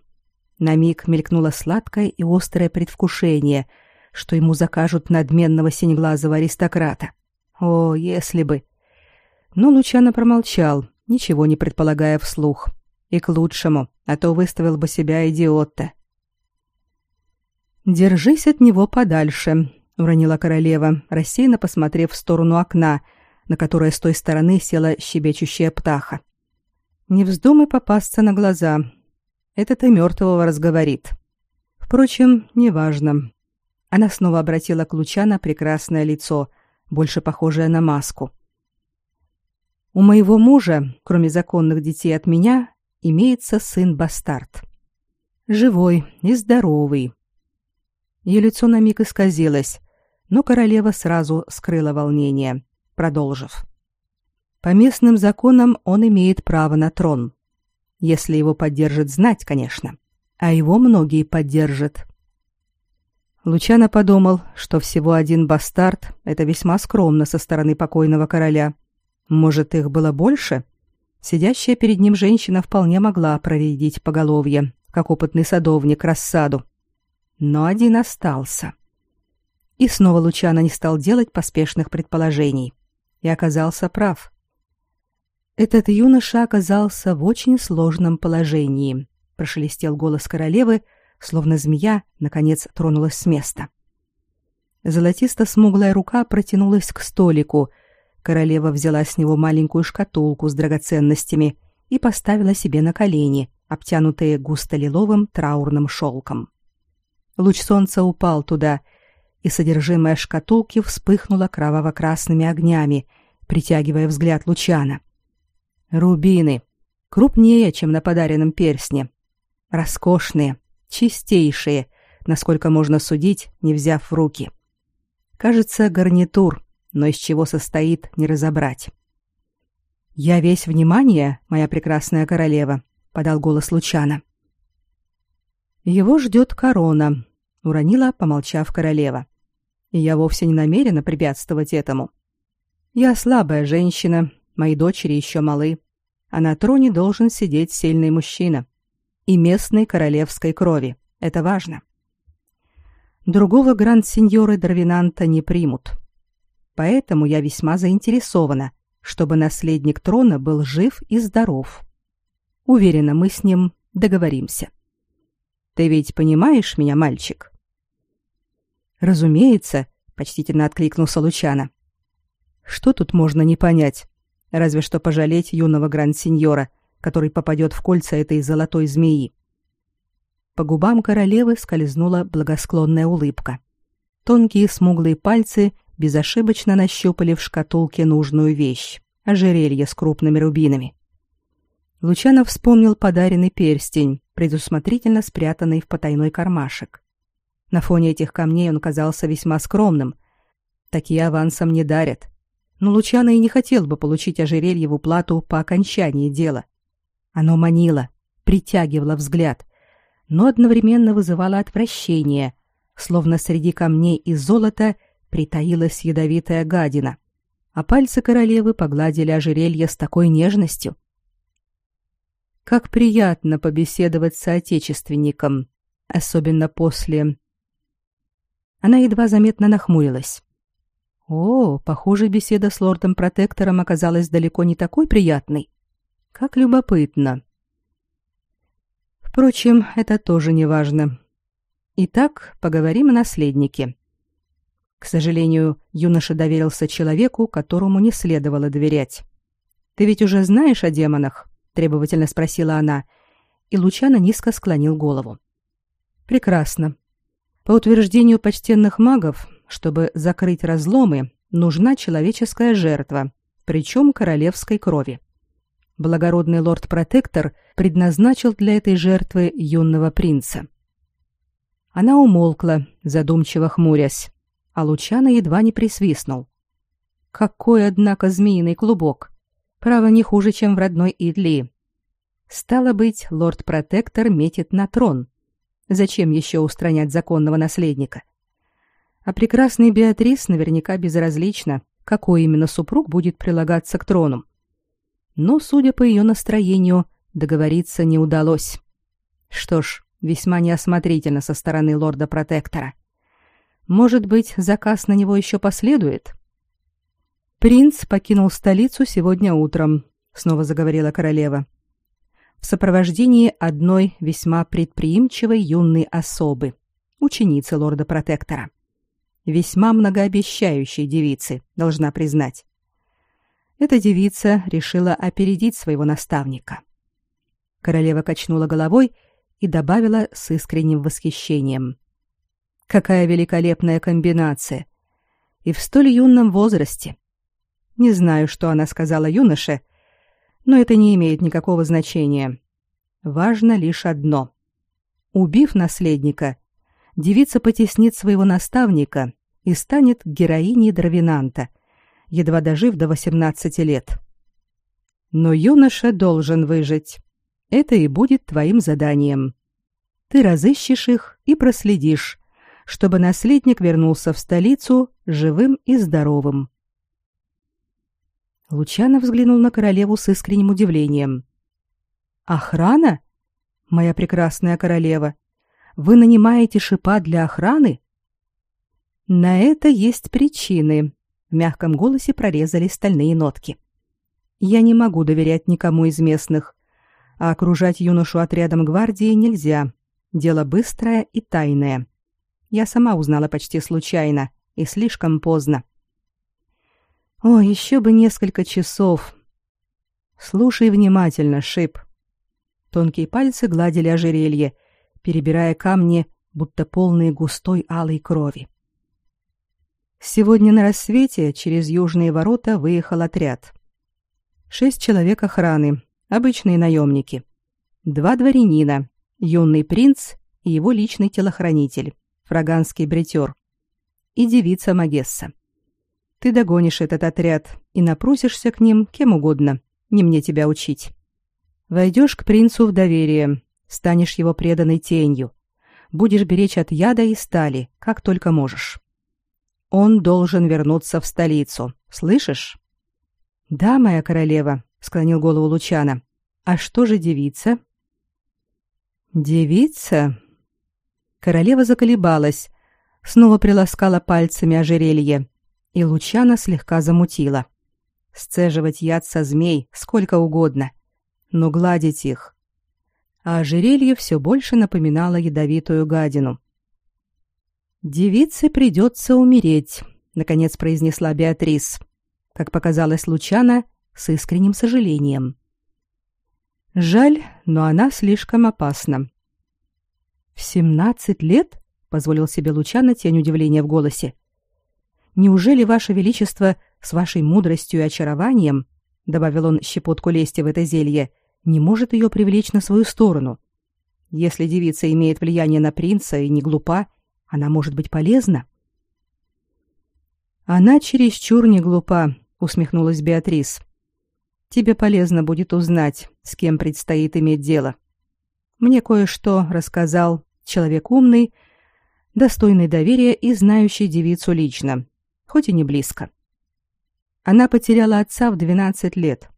На миг мелькнуло сладкое и острое предвкушение, что ему закажут надменного синеглазого аристократа. О, если бы! Но Лучано промолчал, ничего не предполагая вслух. И к лучшему, а то выставил бы себя идиота. «Держись от него подальше», — уронила королева, рассеянно посмотрев в сторону окна — на которое с той стороны села щебечущая птаха. Не вздумай попасться на глаза. Это ты мертвого разговорит. Впрочем, неважно. Она снова обратила к Лучана прекрасное лицо, больше похожее на маску. У моего мужа, кроме законных детей от меня, имеется сын-бастард. Живой и здоровый. Ее лицо на миг исказилось, но королева сразу скрыла волнение продолжив. По местным законам он имеет право на трон. Если его поддержит знать, конечно. А его многие поддержат. Лучано подумал, что всего один бастард — это весьма скромно со стороны покойного короля. Может, их было больше? Сидящая перед ним женщина вполне могла проредить поголовье, как опытный садовник рассаду. Но один остался. И снова Лучано не стал делать поспешных предположений и оказался прав. Этот юноша оказался в очень сложном положении, прошелестел голос королевы, словно змея наконец тронулась с места. Золотисто-смуглая рука протянулась к столику. Королева взяла с него маленькую шкатулку с драгоценностями и поставила себе на колени, обтянутые густо-лиловым траурным шелком. Луч солнца упал туда, и содержимое шкатулки вспыхнуло кроваво-красными огнями, притягивая взгляд Лучана. Рубины, крупнее, чем на подаренном перстне, роскошные, чистейшие, насколько можно судить, не взяв в руки. Кажется, гарнитур, но из чего состоит, не разобрать. Я весь внимание, моя прекрасная королева, подал голос Лучана. Его ждет корона, уронила, помолчав королева. И я вовсе не намерена препятствовать этому. Я слабая женщина, мои дочери еще малы, а на троне должен сидеть сильный мужчина и местной королевской крови. Это важно. Другого гранд-сеньора Дарвинанта не примут. Поэтому я весьма заинтересована, чтобы наследник трона был жив и здоров. Уверена, мы с ним договоримся. Ты ведь понимаешь меня, мальчик? Разумеется, почтительно откликнулся Лучано. Что тут можно не понять? Разве что пожалеть юного гранд-сеньора, который попадет в кольца этой золотой змеи. По губам королевы скользнула благосклонная улыбка. Тонкие смуглые пальцы безошибочно нащупали в шкатулке нужную вещь — ожерелье с крупными рубинами. Лучанов вспомнил подаренный перстень, предусмотрительно спрятанный в потайной кармашек. На фоне этих камней он казался весьма скромным. Такие авансом не дарят. Но Лучано и не хотел бы получить ожерелье в уплату по окончании дела. Оно манило, притягивало взгляд, но одновременно вызывало отвращение, словно среди камней и золота притаилась ядовитая гадина, а пальцы королевы погладили ожерелье с такой нежностью, как приятно побеседовать с отечественником, особенно после... Она едва заметно нахмурилась. О, похоже, беседа с лордом-протектором оказалась далеко не такой приятной. Как любопытно. Впрочем, это тоже не важно. Итак, поговорим о наследнике. К сожалению, юноша доверился человеку, которому не следовало доверять. Ты ведь уже знаешь о демонах? требовательно спросила она, и Лучано низко склонил голову. Прекрасно. По утверждению почтенных магов, чтобы закрыть разломы, нужна человеческая жертва, причем королевской крови благородный лорд-протектор предназначил для этой жертвы юного принца. Она умолкла, задумчиво хмурясь, а Лучано едва не присвистнул. Какой, однако, змеиный клубок! Право не хуже, чем в родной Идли. Стало быть, лорд-протектор метит на трон. Зачем еще устранять законного наследника? А прекрасный Беатрис наверняка безразлично, какой именно супруг будет прилагаться к трону но, судя по ее настроению, договориться не удалось. Что ж, весьма неосмотрительно со стороны лорда-протектора. Может быть, заказ на него еще последует? Принц покинул столицу сегодня утром, снова заговорила королева. В сопровождении одной весьма предприимчивой юной особы, ученицы лорда-протектора. Весьма многообещающей девицы, должна признать эта девица решила опередить своего наставника. Королева качнула головой и добавила с искренним восхищением. Какая великолепная комбинация! И в столь юном возрасте. Не знаю, что она сказала юноше, но это не имеет никакого значения. Важно лишь одно. Убив наследника, девица потеснит своего наставника и станет героиней Дравинанта, едва дожив до 18 лет. Но юноша должен выжить. Это и будет твоим заданием. Ты разыщешь их и проследишь, чтобы наследник вернулся в столицу живым и здоровым. Лучано взглянул на королеву с искренним удивлением. Охрана? Моя прекрасная королева, вы нанимаете шипа для охраны? На это есть причины, в мягком голосе прорезали стальные нотки. Я не могу доверять никому из местных, а окружать юношу отрядом гвардии нельзя. Дело быстрое и тайное. Я сама узнала почти случайно и слишком поздно. О, еще бы несколько часов. Слушай внимательно, Шип. Тонкие пальцы гладили ожерелье, перебирая камни, будто полные густой алой крови. Сегодня на рассвете через южные ворота выехал отряд. Шесть человек охраны, обычные наемники. Два дворянина, юный принц и его личный телохранитель, фраганский бретер. И девица Магесса. Ты догонишь этот отряд и напросишься к ним кем угодно, не мне тебя учить. Войдешь к принцу в доверие, станешь его преданной тенью, будешь беречь от яда и стали, как только можешь. Он должен вернуться в столицу. Слышишь? Да, моя королева, склонил голову Лучана. А что же девица? Девица? Королева заколебалась, снова приласкала пальцами ожерелье, и Лучана слегка замутила. Сцеживать яд со змей сколько угодно, но гладить их. А ожерелье все больше напоминало ядовитую гадину. Девице придется умереть, наконец произнесла Беатрис, как показалось Лучана с искренним сожалением. Жаль, но она слишком опасна. Семнадцать лет, позволил себе Лучана тень удивления в голосе. Неужели ваше величество с вашей мудростью и очарованием, добавил он щепотку лести в это зелье, не может ее привлечь на свою сторону? Если девица имеет влияние на принца и не глупа, она может быть полезна. Она чересчур не глупа, усмехнулась Беатрис. Тебе полезно будет узнать, с кем предстоит иметь дело. Мне кое-что рассказал человек умный, достойный доверия и знающий девицу лично, хоть и не близко. Она потеряла отца в 12 лет.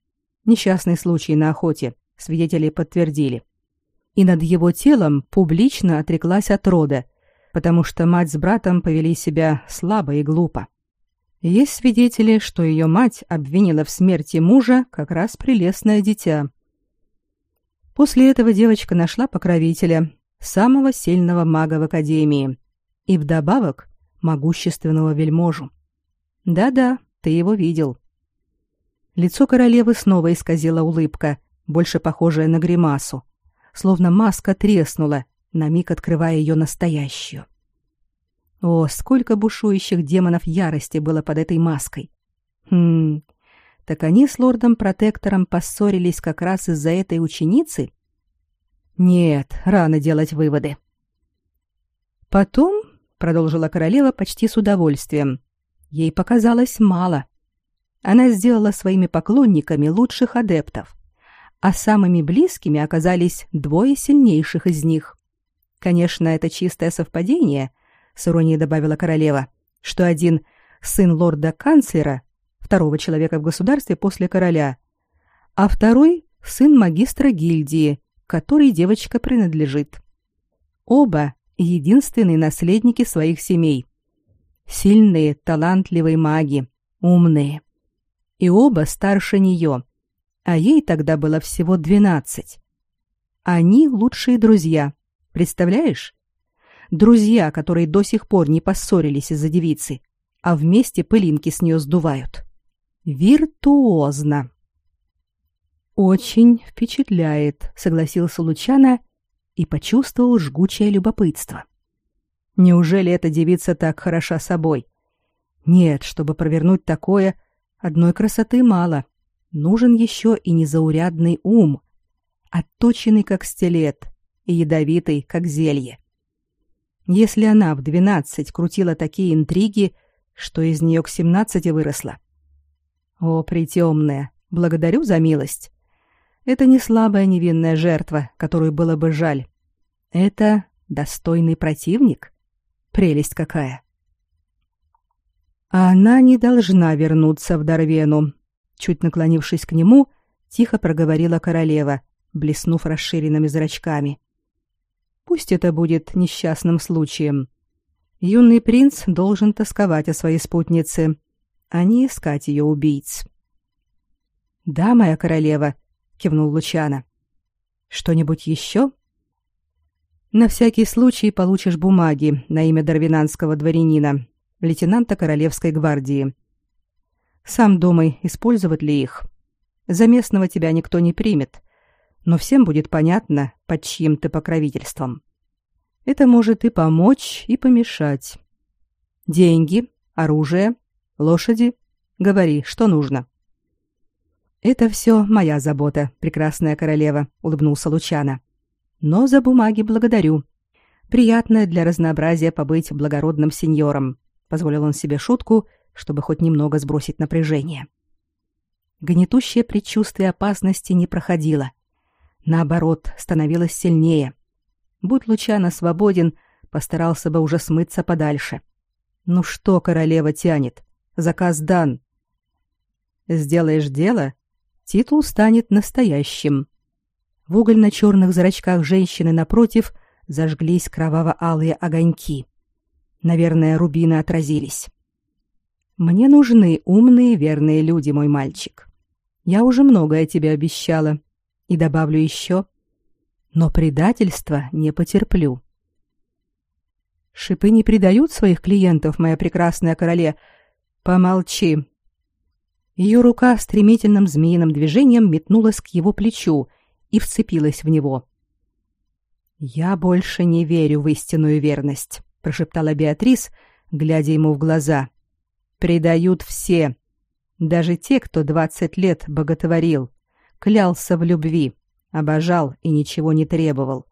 Несчастный случай на охоте, свидетели подтвердили. И над его телом публично отреклась от рода, потому что мать с братом повели себя слабо и глупо. Есть свидетели, что ее мать обвинила в смерти мужа как раз прелестное дитя. После этого девочка нашла покровителя, самого сильного мага в академии, и вдобавок могущественного вельможу. Да-да, ты его видел. Лицо королевы снова исказила улыбка, больше похожая на гримасу, словно маска треснула, на миг открывая ее настоящую. О, сколько бушующих демонов ярости было под этой маской. Хм. Так они с лордом-протектором поссорились как раз из-за этой ученицы? Нет, рано делать выводы. Потом, продолжила королева почти с удовольствием, ей показалось мало. Она сделала своими поклонниками лучших адептов, а самыми близкими оказались двое сильнейших из них. Конечно, это чистое совпадение, с иронией добавила королева, что один сын лорда-канцлера, второго человека в государстве после короля, а второй сын магистра гильдии, которой девочка принадлежит. Оба единственные наследники своих семей. Сильные, талантливые маги, умные. И оба старше нее, а ей тогда было всего двенадцать. Они лучшие друзья, Представляешь? Друзья, которые до сих пор не поссорились из-за девицы, а вместе пылинки с нее сдувают. Виртуозно. Очень впечатляет, согласился Лучана и почувствовал жгучее любопытство. Неужели эта девица так хороша собой? Нет, чтобы провернуть такое, одной красоты мало. Нужен еще и незаурядный ум, отточенный как стилет, и ядовитой, как зелье. Если она в двенадцать крутила такие интриги, что из нее к семнадцати выросла. О, притемная, благодарю за милость. Это не слабая невинная жертва, которую было бы жаль. Это достойный противник. Прелесть какая. А она не должна вернуться в Дарвену. Чуть наклонившись к нему, тихо проговорила королева, блеснув расширенными зрачками. Пусть это будет несчастным случаем. Юный принц должен тосковать о своей спутнице, а не искать ее убийц. «Да, моя королева», — кивнул Лучана. «Что-нибудь еще?» «На всякий случай получишь бумаги на имя дарвинанского дворянина, лейтенанта Королевской гвардии. Сам думай, использовать ли их. За местного тебя никто не примет, но всем будет понятно, под чьим ты покровительством. Это может и помочь, и помешать. Деньги, оружие, лошади. Говори, что нужно. Это все моя забота, прекрасная королева, улыбнулся Лучана. Но за бумаги благодарю. Приятно для разнообразия побыть благородным сеньором, позволил он себе шутку, чтобы хоть немного сбросить напряжение. Гнетущее предчувствие опасности не проходило наоборот, становилась сильнее. Будь Лучано свободен, постарался бы уже смыться подальше. Ну что королева тянет? Заказ дан. Сделаешь дело, титул станет настоящим. В угольно-черных зрачках женщины напротив зажглись кроваво-алые огоньки. Наверное, рубины отразились. Мне нужны умные, верные люди, мой мальчик. Я уже многое тебе обещала, и добавлю еще. Но предательства не потерплю. Шипы не предают своих клиентов, моя прекрасная короле. Помолчи. Ее рука стремительным змеиным движением метнулась к его плечу и вцепилась в него. Я больше не верю в истинную верность, прошептала Беатрис, глядя ему в глаза. Предают все, даже те, кто двадцать лет боготворил клялся в любви, обожал и ничего не требовал.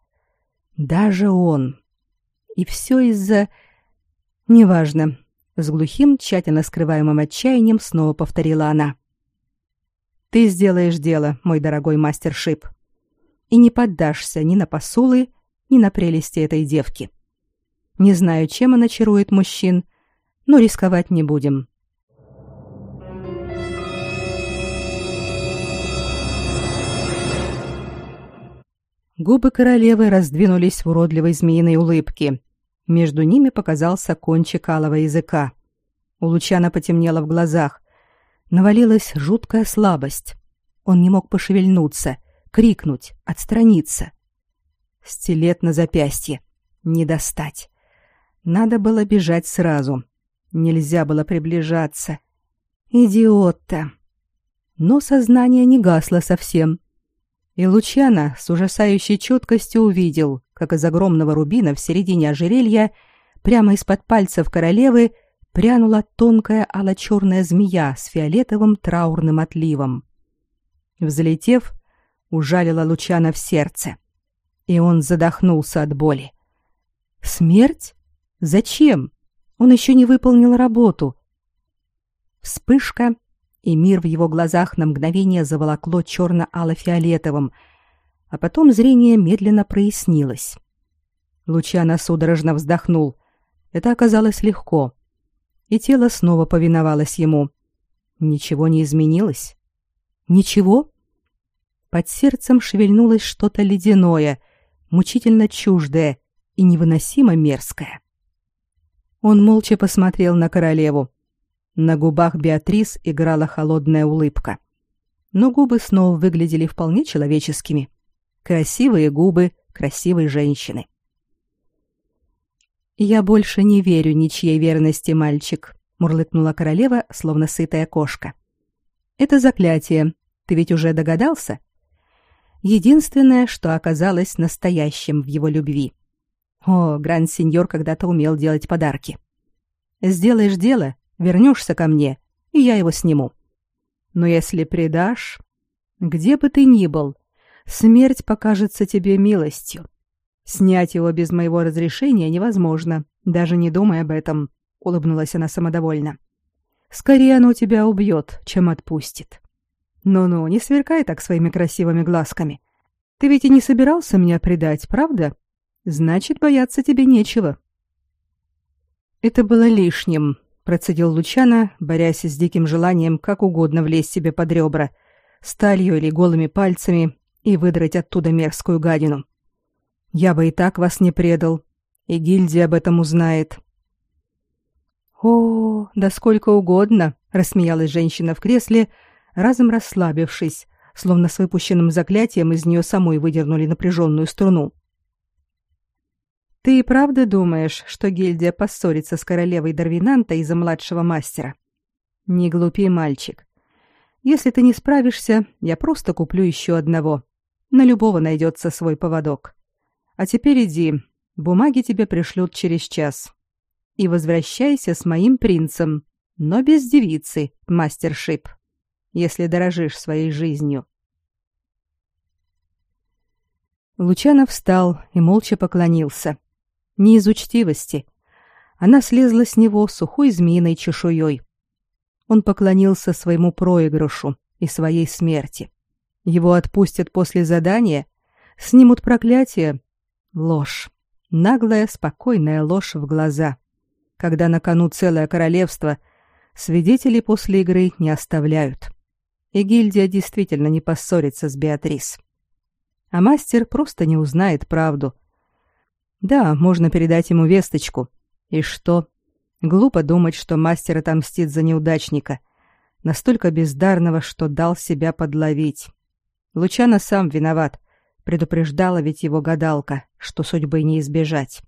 Даже он. И все из-за... Неважно. С глухим, тщательно скрываемым отчаянием снова повторила она. Ты сделаешь дело, мой дорогой мастер Шип. И не поддашься ни на посулы, ни на прелести этой девки. Не знаю, чем она чарует мужчин, но рисковать не будем. Губы королевы раздвинулись в уродливой змеиной улыбке. Между ними показался кончик алого языка. У Лучана потемнело в глазах. Навалилась жуткая слабость. Он не мог пошевельнуться, крикнуть, отстраниться. Стилет на запястье. Не достать. Надо было бежать сразу. Нельзя было приближаться. Идиот-то. Но сознание не гасло совсем. И Лучана с ужасающей четкостью увидел, как из огромного рубина в середине ожерелья прямо из-под пальцев королевы прянула тонкая ало-черная змея с фиолетовым траурным отливом. Взлетев, ужалила Лучана в сердце, и он задохнулся от боли. Смерть? Зачем? Он еще не выполнил работу. Вспышка, и мир в его глазах на мгновение заволокло черно-ало-фиолетовым, а потом зрение медленно прояснилось. Лучано судорожно вздохнул. Это оказалось легко. И тело снова повиновалось ему. Ничего не изменилось. Ничего? Под сердцем шевельнулось что-то ледяное, мучительно чуждое и невыносимо мерзкое. Он молча посмотрел на королеву. На губах Беатрис играла холодная улыбка. Но губы снова выглядели вполне человеческими. Красивые губы красивой женщины. «Я больше не верю ничьей верности, мальчик», — мурлыкнула королева, словно сытая кошка. «Это заклятие. Ты ведь уже догадался?» Единственное, что оказалось настоящим в его любви. О, гранд-сеньор когда-то умел делать подарки. Сделаешь дело, вернешься ко мне, и я его сниму. Но если предашь, где бы ты ни был, смерть покажется тебе милостью. Снять его без моего разрешения невозможно, даже не думай об этом, улыбнулась она самодовольно. Скорее оно тебя убьет, чем отпустит. Ну-ну, не сверкай так своими красивыми глазками. Ты ведь и не собирался меня предать, правда? Значит, бояться тебе нечего. Это было лишним, процедил Лучана, борясь с диким желанием как угодно влезть себе под ребра, сталью или голыми пальцами и выдрать оттуда мерзкую гадину. Я бы и так вас не предал, и гильдия об этом узнает. О, да сколько угодно, рассмеялась женщина в кресле, разом расслабившись, словно с выпущенным заклятием из нее самой выдернули напряженную струну. Ты и правда думаешь, что гильдия поссорится с королевой Дарвинанта из-за младшего мастера? Не глупи, мальчик. Если ты не справишься, я просто куплю еще одного. На любого найдется свой поводок. А теперь иди, бумаги тебе пришлют через час. И возвращайся с моим принцем, но без девицы, мастер Шип, если дорожишь своей жизнью. Лучанов встал и молча поклонился. Не из учтивости. Она слезла с него сухой змеиной чешуей. Он поклонился своему проигрышу и своей смерти. Его отпустят после задания, снимут проклятие Ложь. Наглая, спокойная ложь в глаза. Когда на кону целое королевство, свидетелей после игры не оставляют. И гильдия действительно не поссорится с Беатрис. А мастер просто не узнает правду. Да, можно передать ему весточку. И что? Глупо думать, что мастер отомстит за неудачника. Настолько бездарного, что дал себя подловить. Лучано сам виноват. Предупреждала ведь его гадалка, что судьбы не избежать.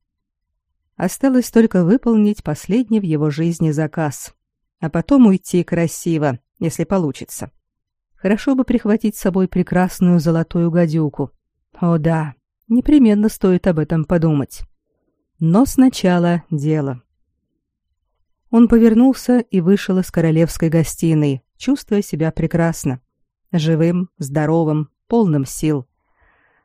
Осталось только выполнить последний в его жизни заказ, а потом уйти красиво, если получится. Хорошо бы прихватить с собой прекрасную золотую гадюку. О да, непременно стоит об этом подумать. Но сначала дело. Он повернулся и вышел из королевской гостиной, чувствуя себя прекрасно. Живым, здоровым, полным сил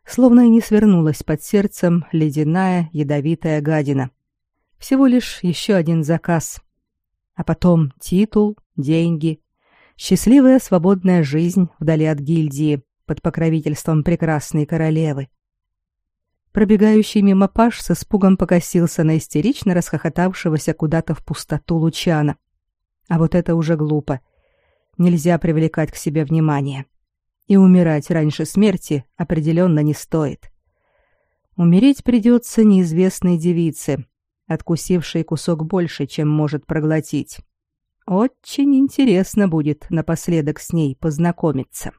словно и не свернулась под сердцем ледяная ядовитая гадина. Всего лишь еще один заказ. А потом титул, деньги, счастливая свободная жизнь вдали от гильдии под покровительством прекрасной королевы. Пробегающий мимо паш с испугом покосился на истерично расхохотавшегося куда-то в пустоту Лучана. А вот это уже глупо. Нельзя привлекать к себе внимание. — и умирать раньше смерти определенно не стоит. Умереть придется неизвестной девице, откусившей кусок больше, чем может проглотить. Очень интересно будет напоследок с ней познакомиться.